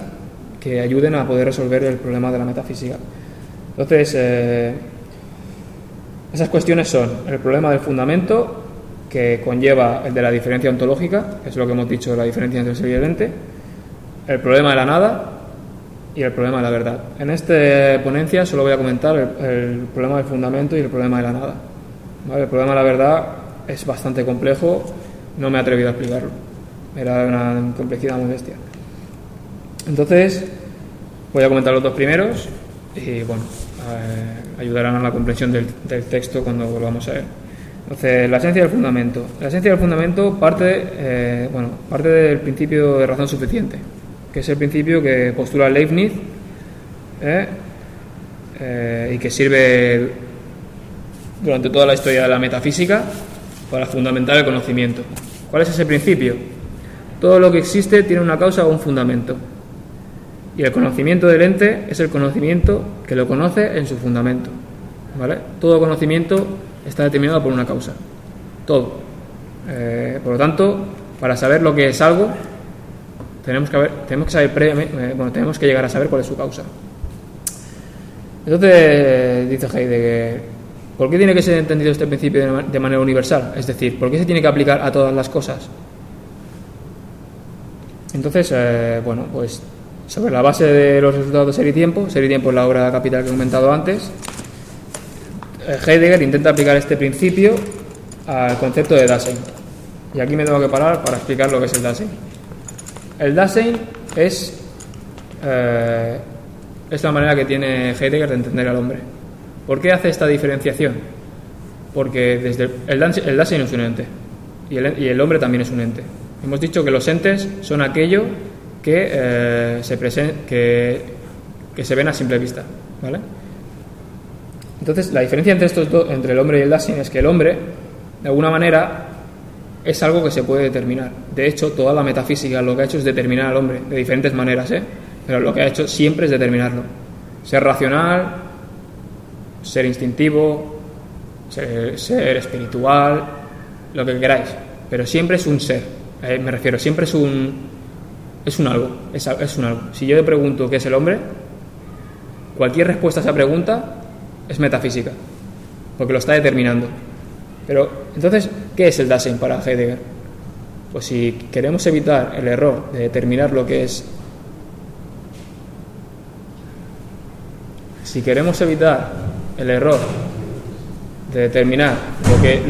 que ayuden a poder resolver el problema de la metafísica. Entonces, eh, esas cuestiones son el problema del fundamento, que conlleva el de la diferencia ontológica, que es lo que hemos dicho, la diferencia entre el ser y el ente, el problema de la nada y el problema de la verdad. En esta ponencia solo voy a comentar el, problema del fundamento y el problema de la nada. El problema de la verdad es bastante complejo, no me he atrevido a explicarlo. Era una complejidad muy. Entonces, voy a comentar los dos primeros y bueno, eh, ayudarán a la comprensión del, texto cuando volvamos a ver. Entonces, la esencia del fundamento. La esencia del fundamento parte, eh, bueno, parte del principio de razón suficiente, que es el principio que postula Leibniz ¿eh? Eh, y que sirve durante toda la historia de la metafísica para fundamentar el conocimiento. ¿Cuál es ese principio? Todo lo que existe tiene una causa o un fundamento. Y el conocimiento del ente es el conocimiento que lo conoce en su fundamento. ¿vale? Todo conocimiento está determinado por una causa. Todo. Eh, por lo tanto, para saber lo que es algo, tenemos que, saber previamente, bueno, tenemos que llegar a saber cuál es su causa. Entonces, dice Heidegger, ¿por qué tiene que ser entendido este principio de manera universal? Es decir, ¿por qué se tiene que aplicar a todas las cosas? Entonces, eh, bueno, pues sobre la base de los resultados de Ser y Tiempo, Ser y Tiempo es la obra capital que he comentado antes, eh, Heidegger intenta aplicar este principio al concepto de Dasein. Y aquí me tengo que parar para explicar lo que es el Dasein. El Dasein es eh, es la manera que tiene Heidegger de entender al hombre. ¿Por qué hace esta diferenciación? Porque desde el, el Dasein es un ente y el, hombre también es un ente. Hemos dicho que los entes son aquello que, eh, se, que, que se ven a simple vista. ¿vale? Entonces, la diferencia entre, estos entre el hombre y el Dasein es que el hombre, de alguna manera, es algo que se puede determinar. De hecho, toda la metafísica lo que ha hecho es determinar al hombre de diferentes maneras. ¿eh? Pero lo que ha hecho siempre es determinarlo. Ser racional, ser instintivo, ser, espiritual, lo que queráis. Pero siempre es un ser. Me refiero, siempre es un, es un algo. Es, es un algo. Si yo le pregunto qué es el hombre, cualquier respuesta a esa pregunta es metafísica. Porque lo está determinando. Pero, entonces, ¿qué es el Dasein para Heidegger? Pues si queremos evitar el error de determinar lo que es si queremos evitar el error de determinar lo que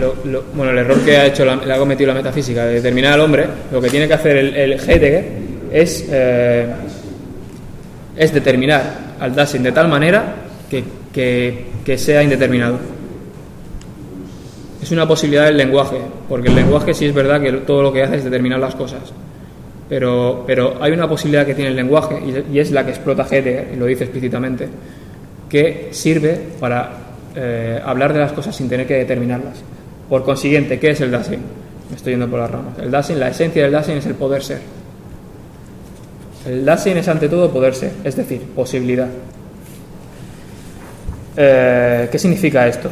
bueno el error que ha hecho la, ha cometido la metafísica de determinar al hombre lo que tiene que hacer el, el Heidegger es eh, es determinar al Dasein de tal manera que, que, que sea indeterminado. Es una posibilidad del lenguaje porque el lenguaje sí es verdad que todo lo que hace es determinar las cosas pero, pero hay una posibilidad que tiene el lenguaje y, y es la que explota Heidegger y lo dice explícitamente que sirve para eh, hablar de las cosas sin tener que determinarlas. Por consiguiente, ¿qué es el Dasein? Me estoy yendo por las ramas. El Dasein, la esencia del Dasein es el poder ser. El Dasein es ante todo poder ser, es decir, posibilidad. Eh, ¿Qué significa esto?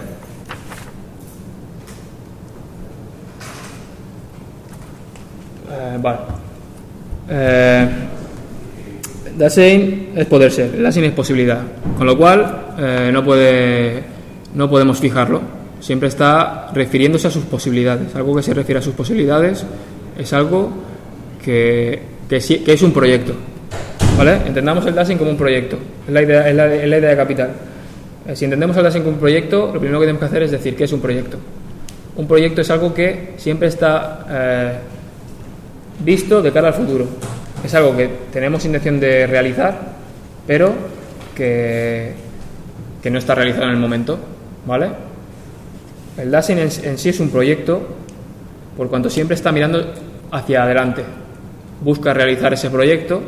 Eh, vale. Dasein es poder ser, Dasein es posibilidad, con lo cual eh, no, puede, no podemos fijarlo. Siempre está refiriéndose a sus posibilidades. Algo que se refiere a sus posibilidades es algo que, que, es un proyecto. ¿Vale? Entendamos el Dasein como un proyecto. Es la idea, es la, idea de capital. Eh, si entendemos el Dasein como un proyecto, lo primero que tenemos que hacer es decir qué es un proyecto. Un proyecto es algo que siempre está eh, visto de cara al futuro es algo que tenemos intención de realizar, pero que, que no está realizado en el momento, ¿vale? El Dasein en, sí es un proyecto por cuanto siempre está mirando hacia adelante, busca realizar ese proyecto,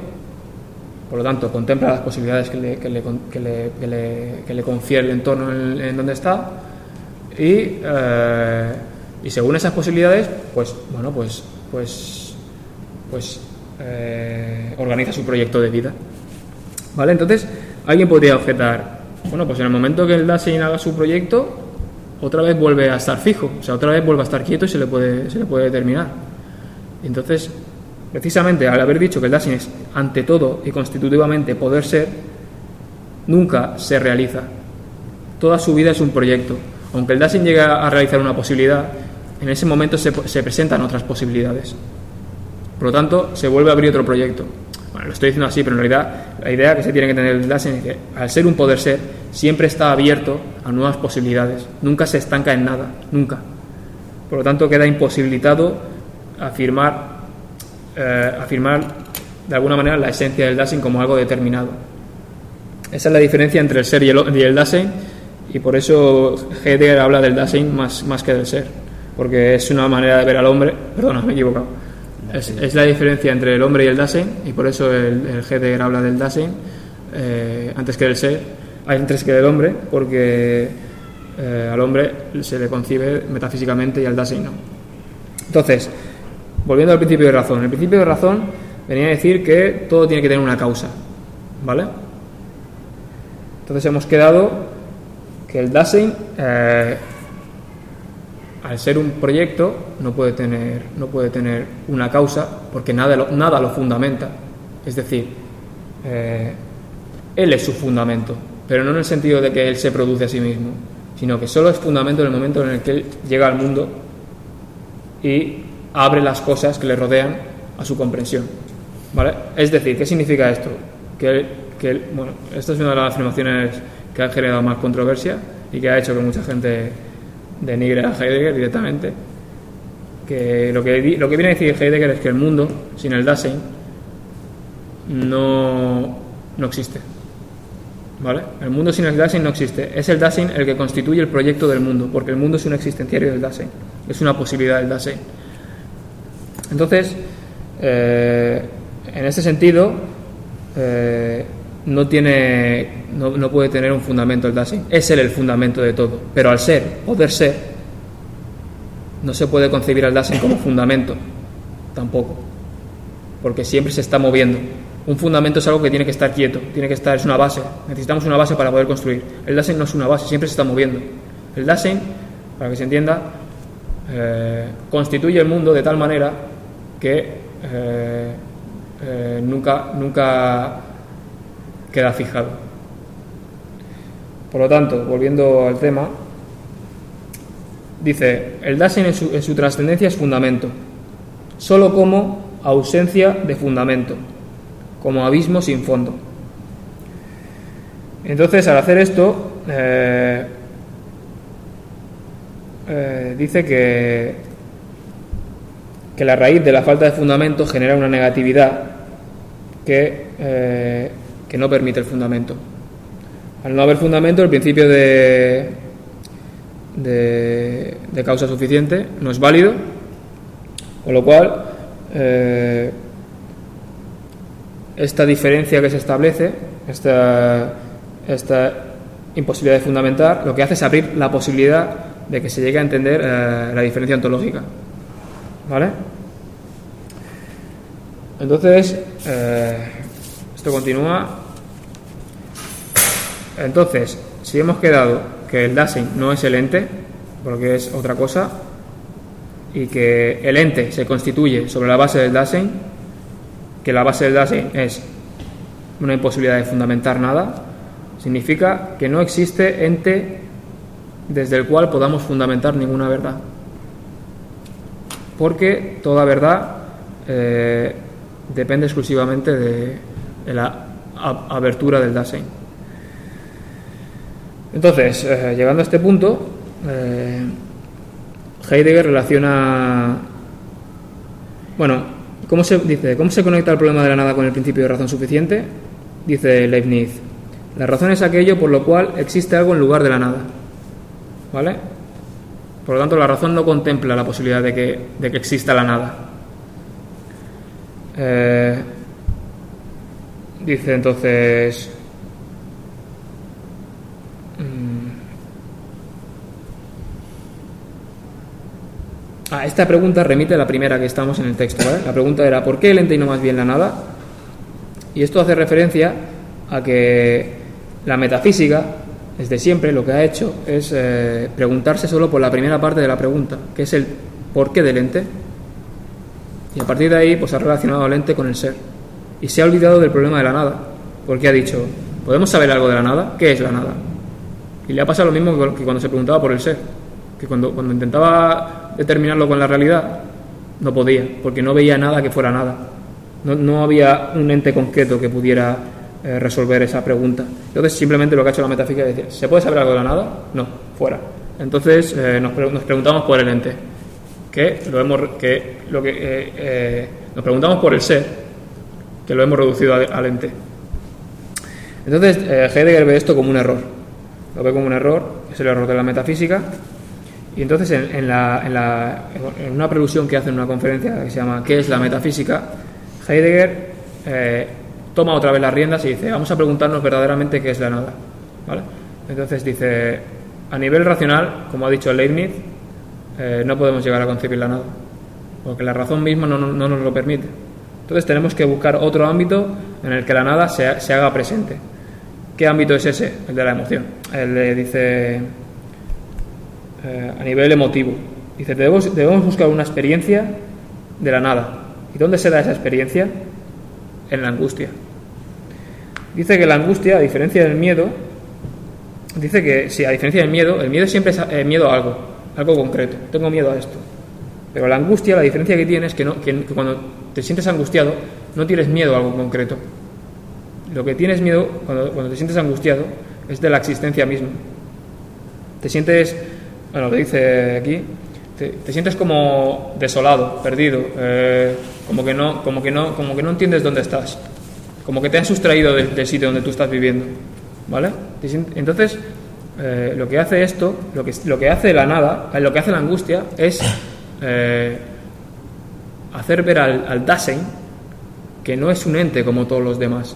por lo tanto contempla las posibilidades que le, que le, que le, el entorno en, donde está y, eh, y según esas posibilidades, pues bueno, pues pues pues eh, organiza su proyecto de vida. ¿Vale? Entonces, alguien podría objetar, bueno, pues en el momento que el Dasein haga su proyecto, otra vez vuelve a estar fijo, o sea, otra vez vuelve a estar quieto y se le puede, se le puede determinar. Entonces, precisamente al haber dicho que el Dasein es ante todo y constitutivamente poder ser, nunca se realiza. Toda su vida es un proyecto. Aunque el Dasein llegue a realizar una posibilidad, en ese momento se, se presentan otras posibilidades. Por lo tanto, se vuelve a abrir otro proyecto. Lo estoy diciendo así, pero en realidad la idea que se tiene que tener el Dasein es que al ser un poder ser, siempre está abierto a nuevas posibilidades. Nunca se estanca en nada, nunca. Por lo tanto, queda imposibilitado afirmar, eh, afirmar de alguna manera la esencia del Dasein como algo determinado. Esa es la diferencia entre el ser y el, y el Dasein, y por eso Heidegger habla del Dasein más, más que del ser. porque es una manera de ver al hombre. Perdona, me he equivocado. Es, es la diferencia entre el hombre y el Dasein, y por eso el, el Heidegger habla del Dasein eh, antes que del ser, antes que del hombre, porque eh, al hombre se le concibe metafísicamente y al Dasein no. Entonces, volviendo al principio de razón, el principio de razón venía a decir que todo tiene que tener una causa, ¿vale? Entonces hemos quedado que el Dasein, eh, al ser un proyecto, no puede tener, no puede tener una causa porque nada lo, nada lo fundamenta. Es decir, eh, él es su fundamento, pero no en el sentido de que él se produce a sí mismo, sino que solo es fundamento en el momento en el que él llega al mundo y abre las cosas que le rodean a su comprensión. ¿Vale? Es decir, ¿qué significa esto? Que, bueno, esta es una de las afirmaciones que ha generado más controversia y que ha hecho que mucha gente denigre a Heidegger directamente. Que lo que, lo que viene a decir Heidegger es que el mundo, sin el Dasein, no, no existe. ¿Vale? El mundo sin el Dasein no existe. Es el Dasein el que constituye el proyecto del mundo, porque el mundo es un existenciario del Dasein. Es una posibilidad del Dasein. Entonces, eh, en ese sentido, eh, no, tiene, no, no, puede tener un fundamento el Dasein. Es él el fundamento de todo. Pero al ser, poder ser, no se puede concebir al Dasein como fundamento, tampoco. Porque siempre se está moviendo. Un fundamento es algo que tiene que estar quieto, tiene que estar, es una base. Necesitamos una base para poder construir. El Dasein no es una base, siempre se está moviendo. El Dasein, para que se entienda, eh, constituye el mundo de tal manera que eh, eh, nunca, nunca queda fijado. Por lo tanto, volviendo al tema, dice, el Dasein en su, en su trascendencia es fundamento, solo como ausencia de fundamento como abismo sin fondo. Entonces, al hacer esto, eh, eh, dice que, que la raíz de la falta de fundamento genera una negatividad que, eh, que no permite el fundamento. Al no haber fundamento, el principio de, de, causa suficiente no es válido, con lo cual eh, esta diferencia que se establece, esta, esta, imposibilidad de fundamentar, lo que hace es abrir la posibilidad de que se llegue a entender eh, la diferencia ontológica. ¿Vale? Entonces, eh, esto continúa. Entonces, si hemos quedado que el Dasein no es el ente, porque es otra cosa, y que el ente se constituye sobre la base del Dasein, que la base del Dasein es una imposibilidad de fundamentar nada, significa que no existe ente desde el cual podamos fundamentar ninguna verdad. Porque toda verdad eh, depende exclusivamente de, de la abertura del Dasein. Entonces, eh, llegando a este punto, eh, Heidegger relaciona, bueno, ¿Cómo se, dice, ¿Cómo se conecta el problema de la nada con el principio de razón suficiente? Dice Leibniz. La razón es aquello por lo cual existe algo en lugar de la nada. ¿Vale? Por lo tanto, la razón no contempla la posibilidad de que, de que exista la nada. Eh, dice entonces. Ah, esta pregunta remite a la primera que estamos en el texto. ¿vale? La pregunta era ¿por qué el ente y no más bien la nada? Y esto hace referencia a que la metafísica, desde siempre, lo que ha hecho es eh, preguntarse solo por la primera parte de la pregunta, que es el ¿por qué del ente? Y a partir de ahí, pues ha relacionado al ente con el ser. Y se ha olvidado del problema de la nada, porque ha dicho, ¿podemos saber algo de la nada? ¿Qué es la nada? Y le ha pasado lo mismo que cuando se preguntaba por el ser, que cuando, cuando intentaba determinarlo con la realidad? No podía, porque no veía nada que fuera nada. No, no había un ente concreto que pudiera eh, resolver esa pregunta. Entonces, simplemente lo que ha hecho la metafísica es decir, ¿se puede saber algo de la nada? No, fuera. Entonces, eh, nos, preguntamos por el ente. Que lo hemos, que lo que, eh, nos preguntamos por el ser, que lo hemos reducido al ente. Entonces, Heidegger ve esto como un error. Lo ve como un error, es el error de la metafísica Y entonces en, una prelusión que hace en una conferencia que se llama ¿Qué es la metafísica? Heidegger eh, toma otra vez las riendas y dice, vamos a preguntarnos verdaderamente qué es la nada. Entonces dice, a nivel racional, como ha dicho Leibniz, eh, no podemos llegar a concebir la nada, porque la razón misma no, no, nos lo permite. Entonces tenemos que buscar otro ámbito en el que la nada se, se haga presente. ¿Qué ámbito es ese? El de la emoción. Él le dice eh, a nivel emotivo. Dice, debemos, debemos buscar una experiencia de la nada. ¿Y dónde se da esa experiencia? En la angustia. Dice que la angustia, a diferencia del miedo, dice que si a diferencia del miedo, el miedo siempre es eh, miedo a algo, algo concreto. Tengo miedo a esto. Pero la angustia, la diferencia que tiene es que, no, que, cuando te sientes angustiado, no tienes miedo a algo concreto. Lo que tienes miedo cuando, cuando te sientes angustiado es de la existencia misma. Te sientes bueno, lo dice aquí, te, sientes como desolado, perdido, eh, como, que no, como, que no, como que no entiendes dónde estás, como que te han sustraído del, sitio donde tú estás viviendo. ¿Vale? Entonces, eh, lo que hace esto, lo que, lo que hace la nada, lo que hace la angustia es hacer ver al, al Dasein que no es un ente como todos los demás,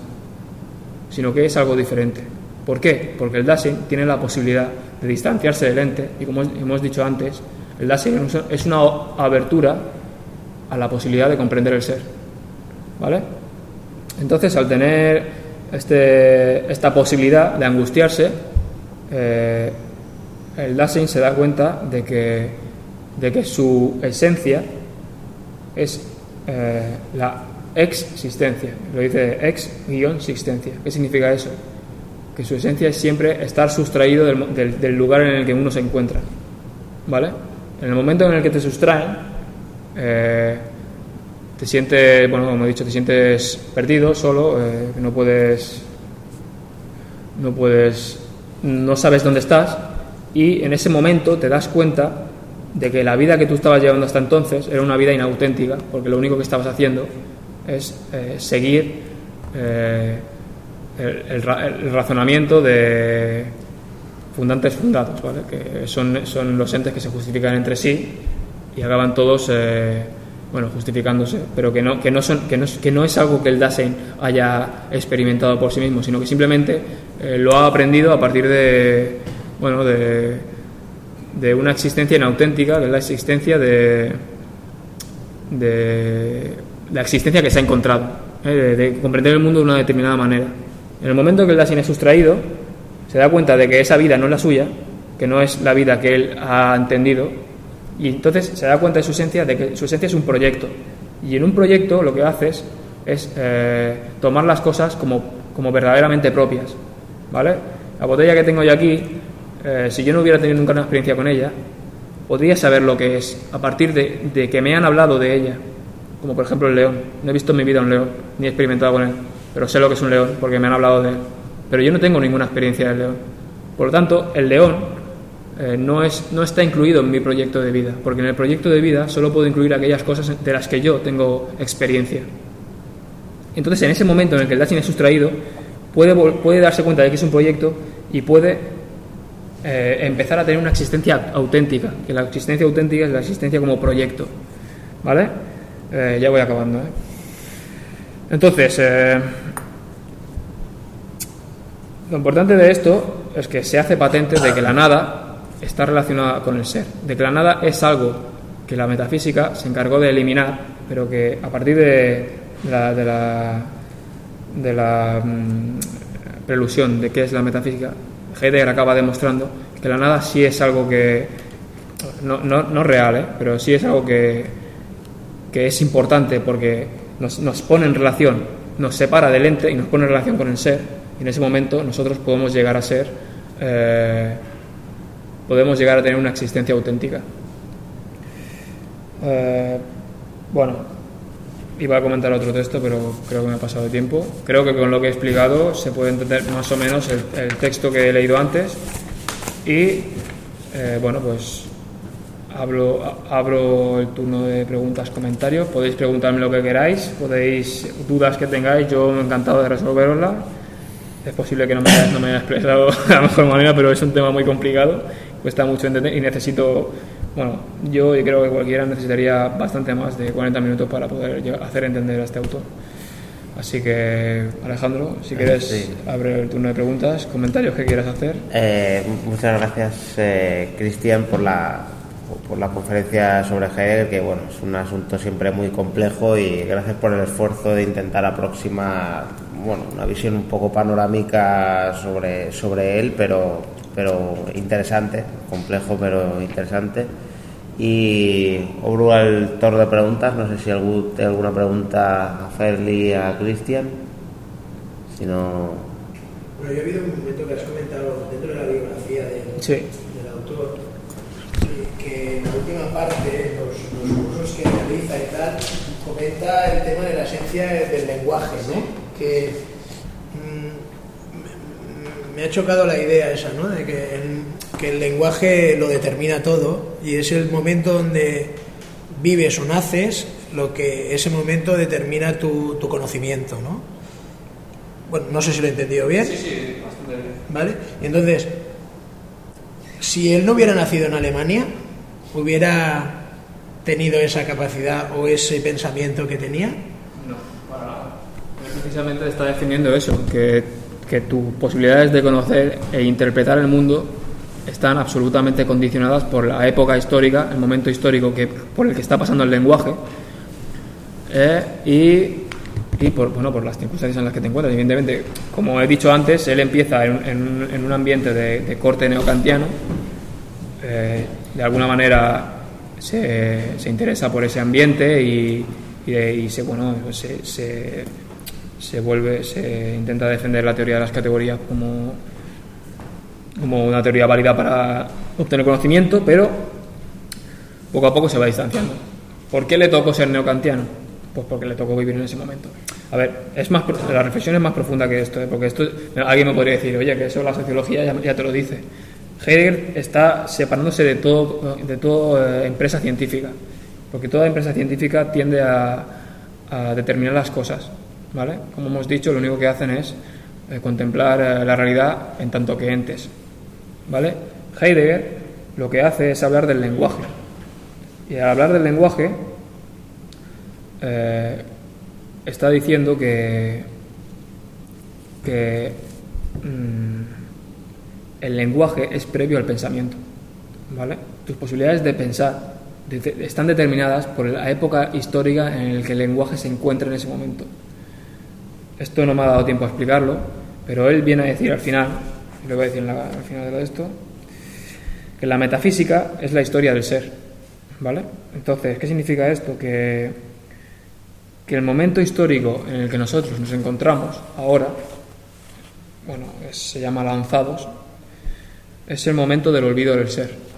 sino que es algo diferente. ¿Por qué? Porque el Dasein tiene la posibilidad de distanciarse del ente y como hemos dicho antes, el Dasein es una abertura a la posibilidad de comprender el ser. ¿Vale? Entonces, al tener este, esta posibilidad de angustiarse, eh, el Dasein se da cuenta de que, de que su esencia es eh, la existencia. Lo dice ex-existencia. ¿Qué significa eso? que su esencia es siempre estar sustraído del, lugar en el que uno se encuentra. ¿Vale? En el momento en el que te sustraen, eh, te sientes, bueno, como he dicho, te sientes perdido, solo, eh, no puedes, no puedes, no sabes dónde estás y en ese momento te das cuenta de que la vida que tú estabas llevando hasta entonces era una vida inauténtica, porque lo único que estabas haciendo es eh, seguir el, razonamiento de fundantes fundados, ¿vale? que son, son los entes que se justifican entre sí y acaban todos eh, bueno, justificándose, pero que no, que, no son, que, no, que no es algo que el Dasein haya experimentado por sí mismo, sino que simplemente eh, lo ha aprendido a partir de, bueno, de, de una existencia inauténtica, que es la existencia de, de la existencia que se ha encontrado, ¿eh? de comprender el mundo de una determinada manera. En el momento que el Dasein es sustraído, se da cuenta de que esa vida no es la suya, que no es la vida que él ha entendido, y entonces se da cuenta de su esencia, de que su esencia es un proyecto. Y en un proyecto lo que haces es eh, tomar las cosas como, como, verdaderamente propias. ¿Vale? La botella que tengo yo aquí, eh, si yo no hubiera tenido nunca una experiencia con ella, podría saber lo que es a partir de, de que me han hablado de ella. Como por ejemplo el león. No he visto en mi vida un león, ni he experimentado con él pero sé lo que es un león porque me han hablado de él. Pero yo no tengo ninguna experiencia del león. Por lo tanto, el león eh, no, es, no está incluido en mi proyecto de vida, porque en el proyecto de vida solo puedo incluir aquellas cosas de las que yo tengo experiencia. Entonces, en ese momento en el que el Dasein es sustraído, puede, puede darse cuenta de que es un proyecto y puede eh, empezar a tener una existencia auténtica, que la existencia auténtica es la existencia como proyecto. ¿Vale? Eh, ya voy acabando. ¿eh? Entonces, lo importante de esto es que se hace patente de que la nada está relacionada con el ser, de que la nada es algo que la metafísica se encargó de eliminar, pero que a partir de, la, de la, mm, prelusión de qué es la metafísica, Heidegger acaba demostrando que la nada sí es algo que, no, no, no real, ¿eh? pero sí es algo que, que es importante porque nos, pone en relación, nos separa del ente y nos pone en relación con el ser. Y en ese momento nosotros podemos llegar a ser, eh, podemos llegar a tener una existencia auténtica. Eh, bueno, iba a comentar otro texto, pero creo que me ha pasado de tiempo. Creo que con lo que he explicado se puede entender más o menos el, texto que he leído antes. Y eh, bueno, pues Abro, abro el turno de preguntas, comentarios. Podéis preguntarme lo que queráis, podéis dudas que tengáis, yo encantado de resolveroslas. es posible que no me, no me haya expresado de la mejor manera, pero es un tema muy complicado, cuesta mucho entender y necesito, bueno, yo creo que cualquiera necesitaría bastante más de 40 minutos para poder llegar- hacer entender a este autor. Así que, Alejandro, si quieres, Sí. abre el turno de preguntas, comentarios que quieras hacer. Eh, muchas gracias, eh, Cristian, por la, por la conferencia sobre Heidegger, que bueno, es un asunto siempre muy complejo y gracias por el esfuerzo de intentar aproximar bueno, una visión un poco panorámica sobre, sobre él, pero, pero interesante, complejo pero interesante. Y obro el torno de preguntas, no sé si algú té alguna pregunta a fer-li a Cristian. Si no... Bueno, yo he habido un momento que has comentado dentro de la biografía del, Sí. del autor, que en la última parte, los, los cursos que realiza y tal, comenta el tema de la esencia del lenguaje, ¿no? Que mm, me- me ha chocado la idea esa, ¿no? De que el, que el lenguaje lo determina todo y es el momento donde vives o naces lo que ese momento determina tu, tu conocimiento, ¿no? Bueno, no sé si lo he entendido bien. sí, bastante bien. ¿Vale? Entonces, si él no hubiera nacido en Alemania, hubiera tenido esa capacidad o ese pensamiento que tenía. No, para nada. Precisamente está definiendo eso, que, que tus posibilidades de conocer e interpretar el mundo están absolutamente condicionadas por la época histórica, el momento histórico que, por el que está pasando el lenguaje eh, y, por, bueno, por las circunstancias en las que te encuentras. Evidentemente, como he dicho antes, él empieza en, un ambiente de, corte neocantiano, eh, de alguna manera se, interesa por ese ambiente y, se, bueno, se, se vuelve, se intenta defender la teoría de las categorías como, como una teoría válida para obtener conocimiento, pero poco a poco se va distanciando. ¿Por qué le tocó ser neocantiano? Pues porque le tocó vivir en ese momento. A ver, es más, la reflexión es más profunda que esto, ¿eh? porque esto alguien me podría decir, oye, que eso la sociología ya, ya te lo dice. Heidegger está separándose de todo, de toda empresa científica, porque toda empresa científica tiende a, a determinar las cosas, ¿vale? Como hemos dicho, lo único que hacen es eh, contemplar eh, la realidad en tanto que entes, ¿vale? Heidegger lo que hace es hablar del lenguaje, y al hablar del lenguaje eh, está diciendo que, que mm, el lenguaje es previo al pensamiento. ¿vale? Tus posibilidades de pensar están determinadas por la época histórica en la que el lenguaje se encuentra en ese momento. Esto no me ha dado tiempo a explicarlo, pero él viene a decir al final, lo voy a decir al final de esto, que la metafísica es la historia del ser. ¿Vale? Entonces, ¿qué significa esto? Que, que el momento histórico en el que nosotros nos encontramos ahora, bueno, se llama lanzados, es el momento del olvido del ser.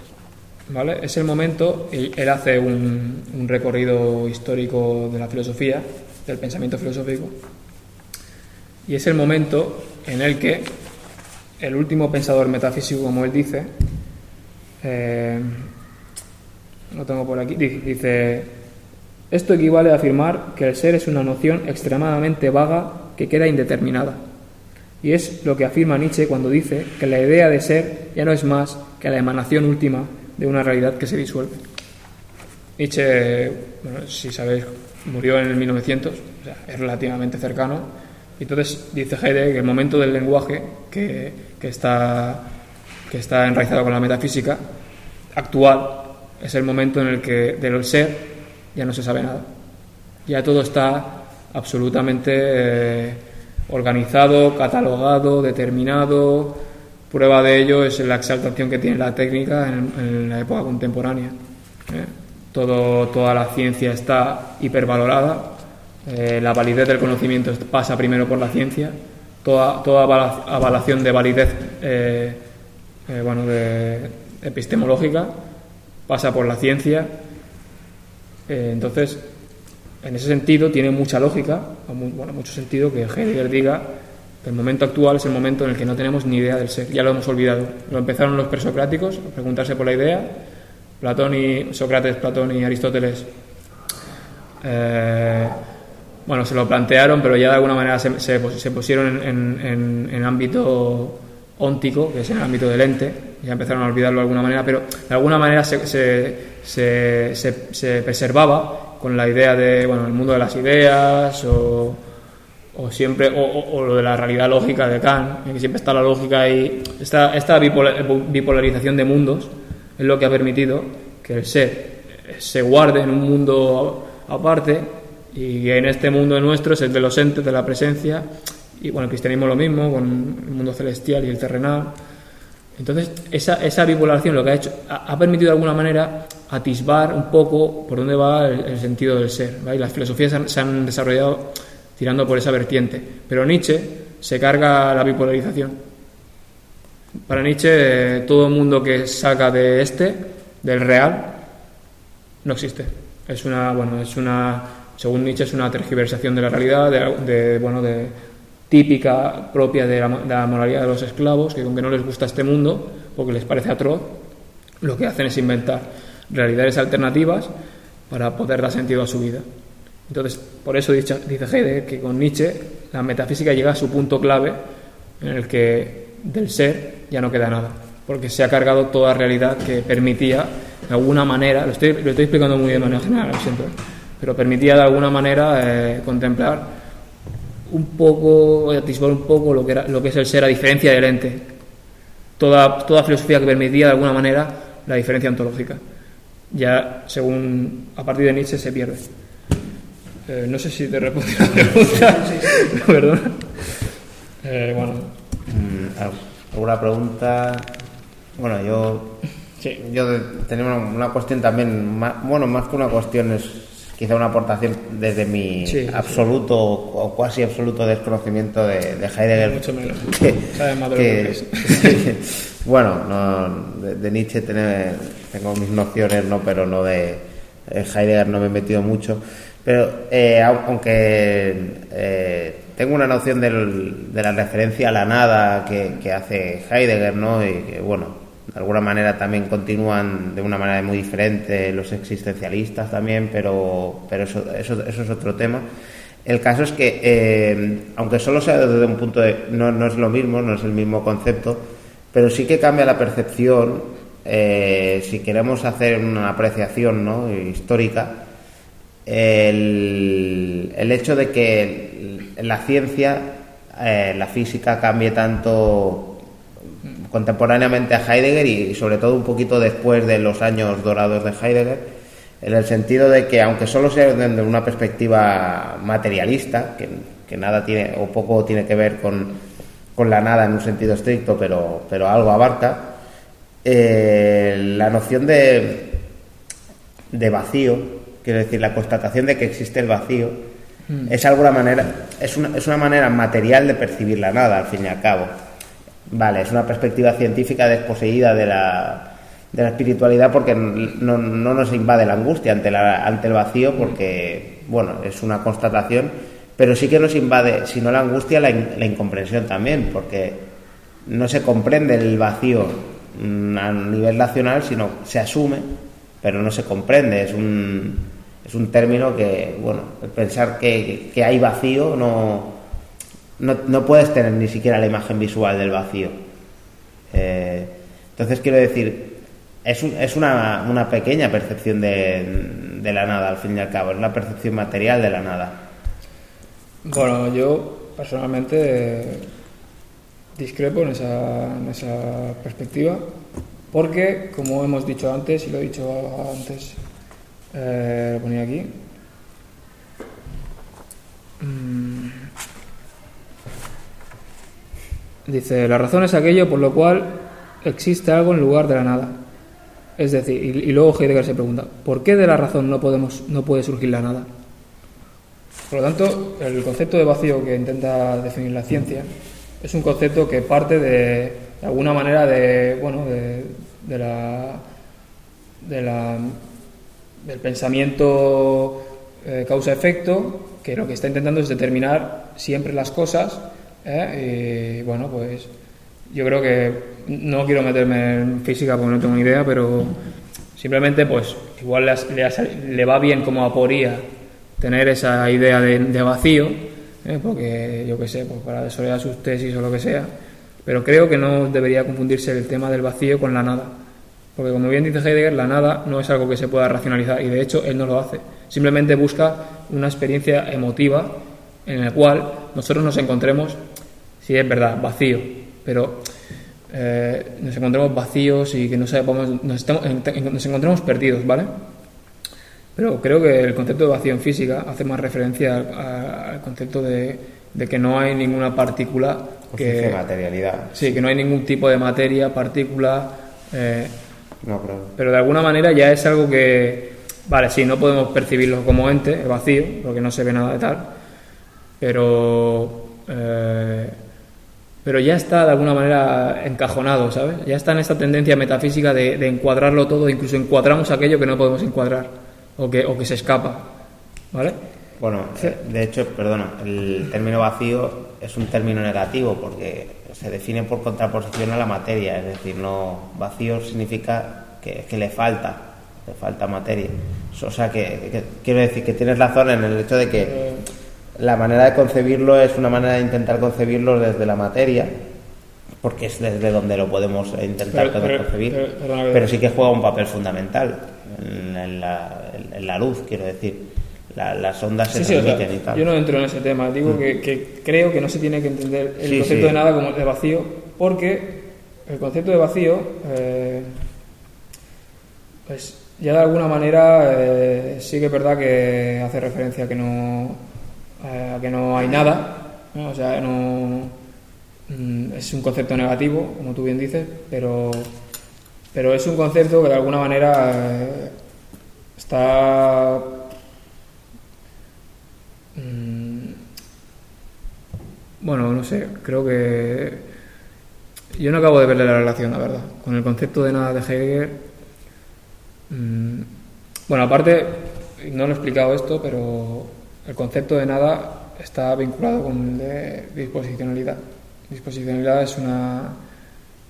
¿Vale? Es el momento, y él hace un, un recorrido histórico de la filosofía, del pensamiento filosófico, y es el momento en el que el último pensador metafísico, como él dice, eh, lo tengo por aquí, di- dice, esto equivale a afirmar que el ser es una noción extremadamente vaga que queda indeterminada. Y es lo que afirma Nietzsche cuando dice que la idea de ser ya no es más que la emanación última de una realidad que se disuelve. Nietzsche, bueno, si sabéis, murió en el 1900, o es relativamente cercano. Entonces dice Heidegger que el momento del lenguaje que, que está, que está enraizado con la metafísica actual es el momento en el que del ser ya no se sabe nada. Ya todo está absolutamente eh, organizado, catalogado, determinado. Prueba de ello es la exaltación que tiene la técnica en, la época contemporánea. ¿eh? Todo, toda la ciencia está hipervalorada. eh, la validez del conocimiento pasa primero por la ciencia. Toda, toda avala- avalación de validez eh, eh, bueno, epistemológica pasa por la ciencia. Eh, entonces, en ese sentido, tiene mucha lógica, bueno, mucho sentido que Heidegger diga que el momento actual es el momento en el que no tenemos ni idea del ser, ya lo hemos olvidado. Lo empezaron los presocráticos, a preguntarse por la idea, Platón y Sócrates, Platón y Aristóteles bueno, se lo plantearon, pero ya de alguna manera se, se, se pusieron en, en, en, ámbito óntico, que es en el ámbito del ente, ya empezaron a olvidarlo de alguna manera, pero de alguna manera se, se, se preservaba con la idea de, bueno, el mundo de las ideas o, o siempre, o, o, lo de la realidad lógica de Kant, en que siempre está la lógica y esta, esta bipolarización de mundos es lo que ha permitido que el ser se guarde en un mundo aparte y en este mundo nuestro es el de los entes, de la presencia, y bueno, el cristianismo lo mismo, con el mundo celestial y el terrenal. Entonces, esa, esa bipolarización lo que ha hecho, ha, permitido de alguna manera atisbar un poco por dónde va el, sentido del ser. Y las filosofías se han, desarrollado tirando por esa vertiente. Pero Nietzsche se carga la bipolarización. Para Nietzsche, todo el mundo que saca de este, del real, no existe. Es una, bueno, es una según Nietzsche es una tergiversación de la realidad, de, bueno, de, típica propia de la, moralidad de los esclavos, que aunque no les gusta este mundo, porque les parece atroz, lo que hacen es inventar realidades alternativas para poder dar sentido a su vida. Entonces, por eso dice, dice Heidegger que con Nietzsche la metafísica llega a su punto clave en el que del ser ya no queda nada, porque se ha cargado toda realidad que permitía, de alguna manera, lo estoy, lo estoy explicando muy de manera general, lo siento, pero permitía de alguna manera eh, contemplar un poco, atisbar un poco lo que, era, lo que es el ser a diferencia del ente. Toda, toda filosofía que permitía de alguna manera la diferencia ontológica. Ya, según a partir de Nietzsche, se pierde. Eh, no sé si te respondí la pregunta. Perdón. Eh, bueno. Mm, ¿Alguna pregunta? Bueno, yo. Sí. Yo tenía una, una cuestión también. bueno, más que una cuestión es quizá una aportación desde mi absoluto o cuasi absoluto desconocimiento de, Heidegger. Mucho menos. bueno, de, Nietzsche tengo mis nociones, no, pero no de Heidegger no me he metido mucho. Pero eh, aunque eh, tengo una noción de la referencia a la nada que, que hace Heidegger, ¿no? Y que, bueno, de alguna manera también continúan de una manera muy diferente los existencialistas también, pero, pero eso, eso, es otro tema. El caso es que, eh, aunque solo sea desde un punto de... No, no, es lo mismo, no es el mismo concepto, pero sí que cambia la percepción eh, si queremos hacer una apreciación ¿no? histórica. El, el, hecho de que la ciencia, eh, la física cambie tanto contemporáneamente a Heidegger y, sobre todo un poquito después de los años dorados de Heidegger, en el sentido de que aunque solo sea desde una perspectiva materialista, que, nada tiene o poco tiene que ver con, la nada en un sentido estricto, pero, pero algo abarca, eh, la noción de, de vacío, quiero decir, la constatación de que existe el vacío, mm. es alguna manera, es una, es una manera material de percibir la nada, al fin y al cabo. Vale, es una perspectiva científica desposeída de la, de la espiritualidad porque no, no, nos invade la angustia ante, la, ante el vacío porque, bueno, es una constatación, pero sí que nos invade, si no la angustia, la, la incomprensión también, porque no se comprende el vacío mm, a nivel nacional, sino se asume, pero no se comprende. Es un, es un término que, bueno, pensar que, que hay vacío no no, no, puedes tener ni siquiera la imagen visual del vacío. Eh, entonces quiero decir, es, es una, una, pequeña percepción de, de, la nada, al fin y al cabo, es la percepción material de la nada. Bueno, yo personalmente discrepo en esa, en esa perspectiva, porque, como hemos dicho antes, y lo he dicho antes, eh, lo ponía aquí, mm, Dice, la razón es aquello por lo cual existe algo en lugar de la nada. Es decir, y, luego Heidegger se pregunta, ¿por qué de la razón no, podemos, no puede surgir la nada? Por lo tanto, el concepto de vacío que intenta definir la ciencia es un concepto que parte de, de alguna manera de, bueno, de, de la, de la, del pensamiento eh, causa-efecto, que lo que está intentando es determinar siempre las cosas ¿eh? Y bueno, pues yo creo que no quiero meterme en física porque no tengo ni idea, pero simplemente pues igual le, va bien como aporía tener esa idea de, de vacío, ¿eh? porque yo qué sé, pues para desarrollar sus tesis o lo que sea, pero creo que no debería confundirse el tema del vacío con la nada. Porque como bien dice Heidegger, la nada no es algo que se pueda racionalizar y de hecho él no lo hace. Simplemente busca una experiencia emotiva en la cual nosotros nos encontremos, si es verdad, vacío, pero eh, nos encontremos vacíos y que no sabemos, nos, estamos, nos encontremos perdidos, ¿vale? Pero creo que el concepto de vacío en física hace más referencia al, al concepto de, de, que no hay ninguna partícula que materialidad. Sí, que no hay ningún tipo de materia, partícula. Eh, no. Pero de alguna manera ya es algo que, vale, sí, no podemos percibirlo como ente, el vacío, porque no se ve nada de tal, pero eh, pero ya está de alguna manera encajonado, ¿sabes? Ya está en esta tendencia metafísica de, de, encuadrarlo todo, incluso encuadramos aquello que no podemos encuadrar o que, o que se escapa, ¿vale? Bueno, de hecho, perdona, el término vacío es un término negativo porque se define por contraposición a la materia, es decir, no vacío significa que, que le falta, le falta materia. O sea, que, que, quiero decir que tienes razón en el hecho de que la manera de concebirlo es una manera de intentar concebirlo desde la materia, porque es desde donde lo podemos intentar Pero- pero- concebir, pero- sí que juega un papel fundamental en, en la, en la luz, quiero decir. La- las ondas se Sí, sí, o sea, transmiten y tal. yo no entro en ese tema. Digo que, que creo que no se tiene que entender el Sí, concepto de nada como de vacío, porque el concepto de vacío, eh, pues ya de alguna manera eh, sí que es verdad que hace referencia a que no, eh, que no hay nada, o sea, no mm, es un concepto negativo, como tú bien dices, pero pero es un concepto que de alguna manera eh, está Mm, Bueno, no sé, creo que yo no acabo de verle la relación, la verdad, con el concepto de nada de Heidegger. mm, Bueno, aparte, no lo he explicado esto, pero el concepto de nada está vinculado con el de disposicionalidad. Disposicionalidad es una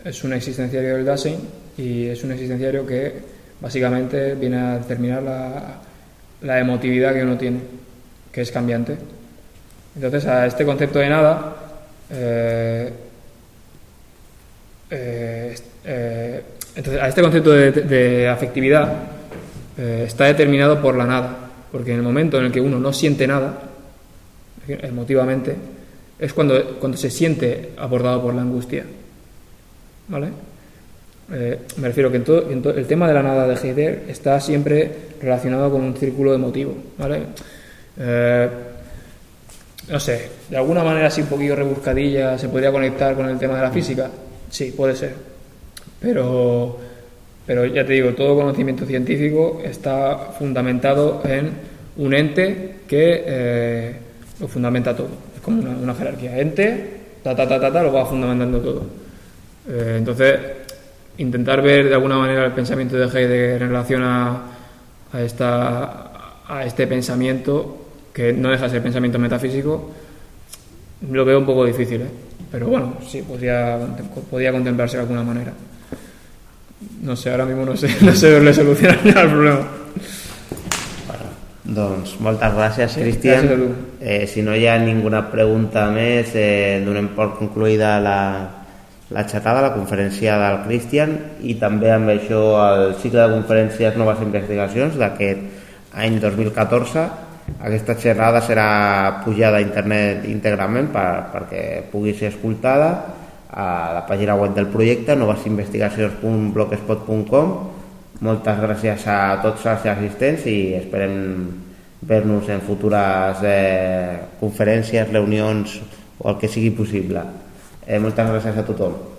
es un existenciario del Dasein y es un existenciario que básicamente viene a determinar la, la emotividad que uno tiene que es cambiante. Entonces, a este concepto de nada, eh, eh, eh, entonces, a este concepto de, afectividad está determinado por la nada, porque en el momento en el que uno no siente nada, emotivamente, es cuando, cuando se siente abordado por la angustia. ¿Vale? Eh, me refiero que todo- el tema de la nada de Heidegger está siempre relacionado con un círculo emotivo, ¿vale? Eh, no sé, de alguna manera así un poquillo rebuscadilla se podría conectar con el tema de la física. Sí, puede ser. Pero, pero ya te digo, todo conocimiento científico está fundamentado en un ente que eh, lo fundamenta todo. Es como una, jerarquía. Ente, ta, ta, ta, ta, ta, lo va fundamentando todo. Eh, entonces, intentar ver de alguna manera el pensamiento de Heidegger en relación a, a, esta, a este pensamiento, que no deja de ser pensamiento metafísico, lo veo un poco difícil, ¿eh? pero bueno, sí, podría, podría contemplarse de alguna manera. No sé, ahora mismo no sé, no sé le solucionaría el problema. Doncs moltes gràcies, Cristian. gràcies. Eh, si no hi ha ninguna pregunta més, eh, donem per concluïda la, la xerrada, la conferència del Cristian i també amb això el cicle de conferències Noves Investigacions d'aquest any 2014. Aquesta xerrada serà pujada a internet íntegrament per, perquè pugui ser escoltada a la pàgina web del projecte novesinvestigacions.blogspot.com moltes gràcies a tots els assistents i esperem ver-nos en futures eh, conferències, reunions o el que sigui possible. Eh, moltes gràcies a tothom.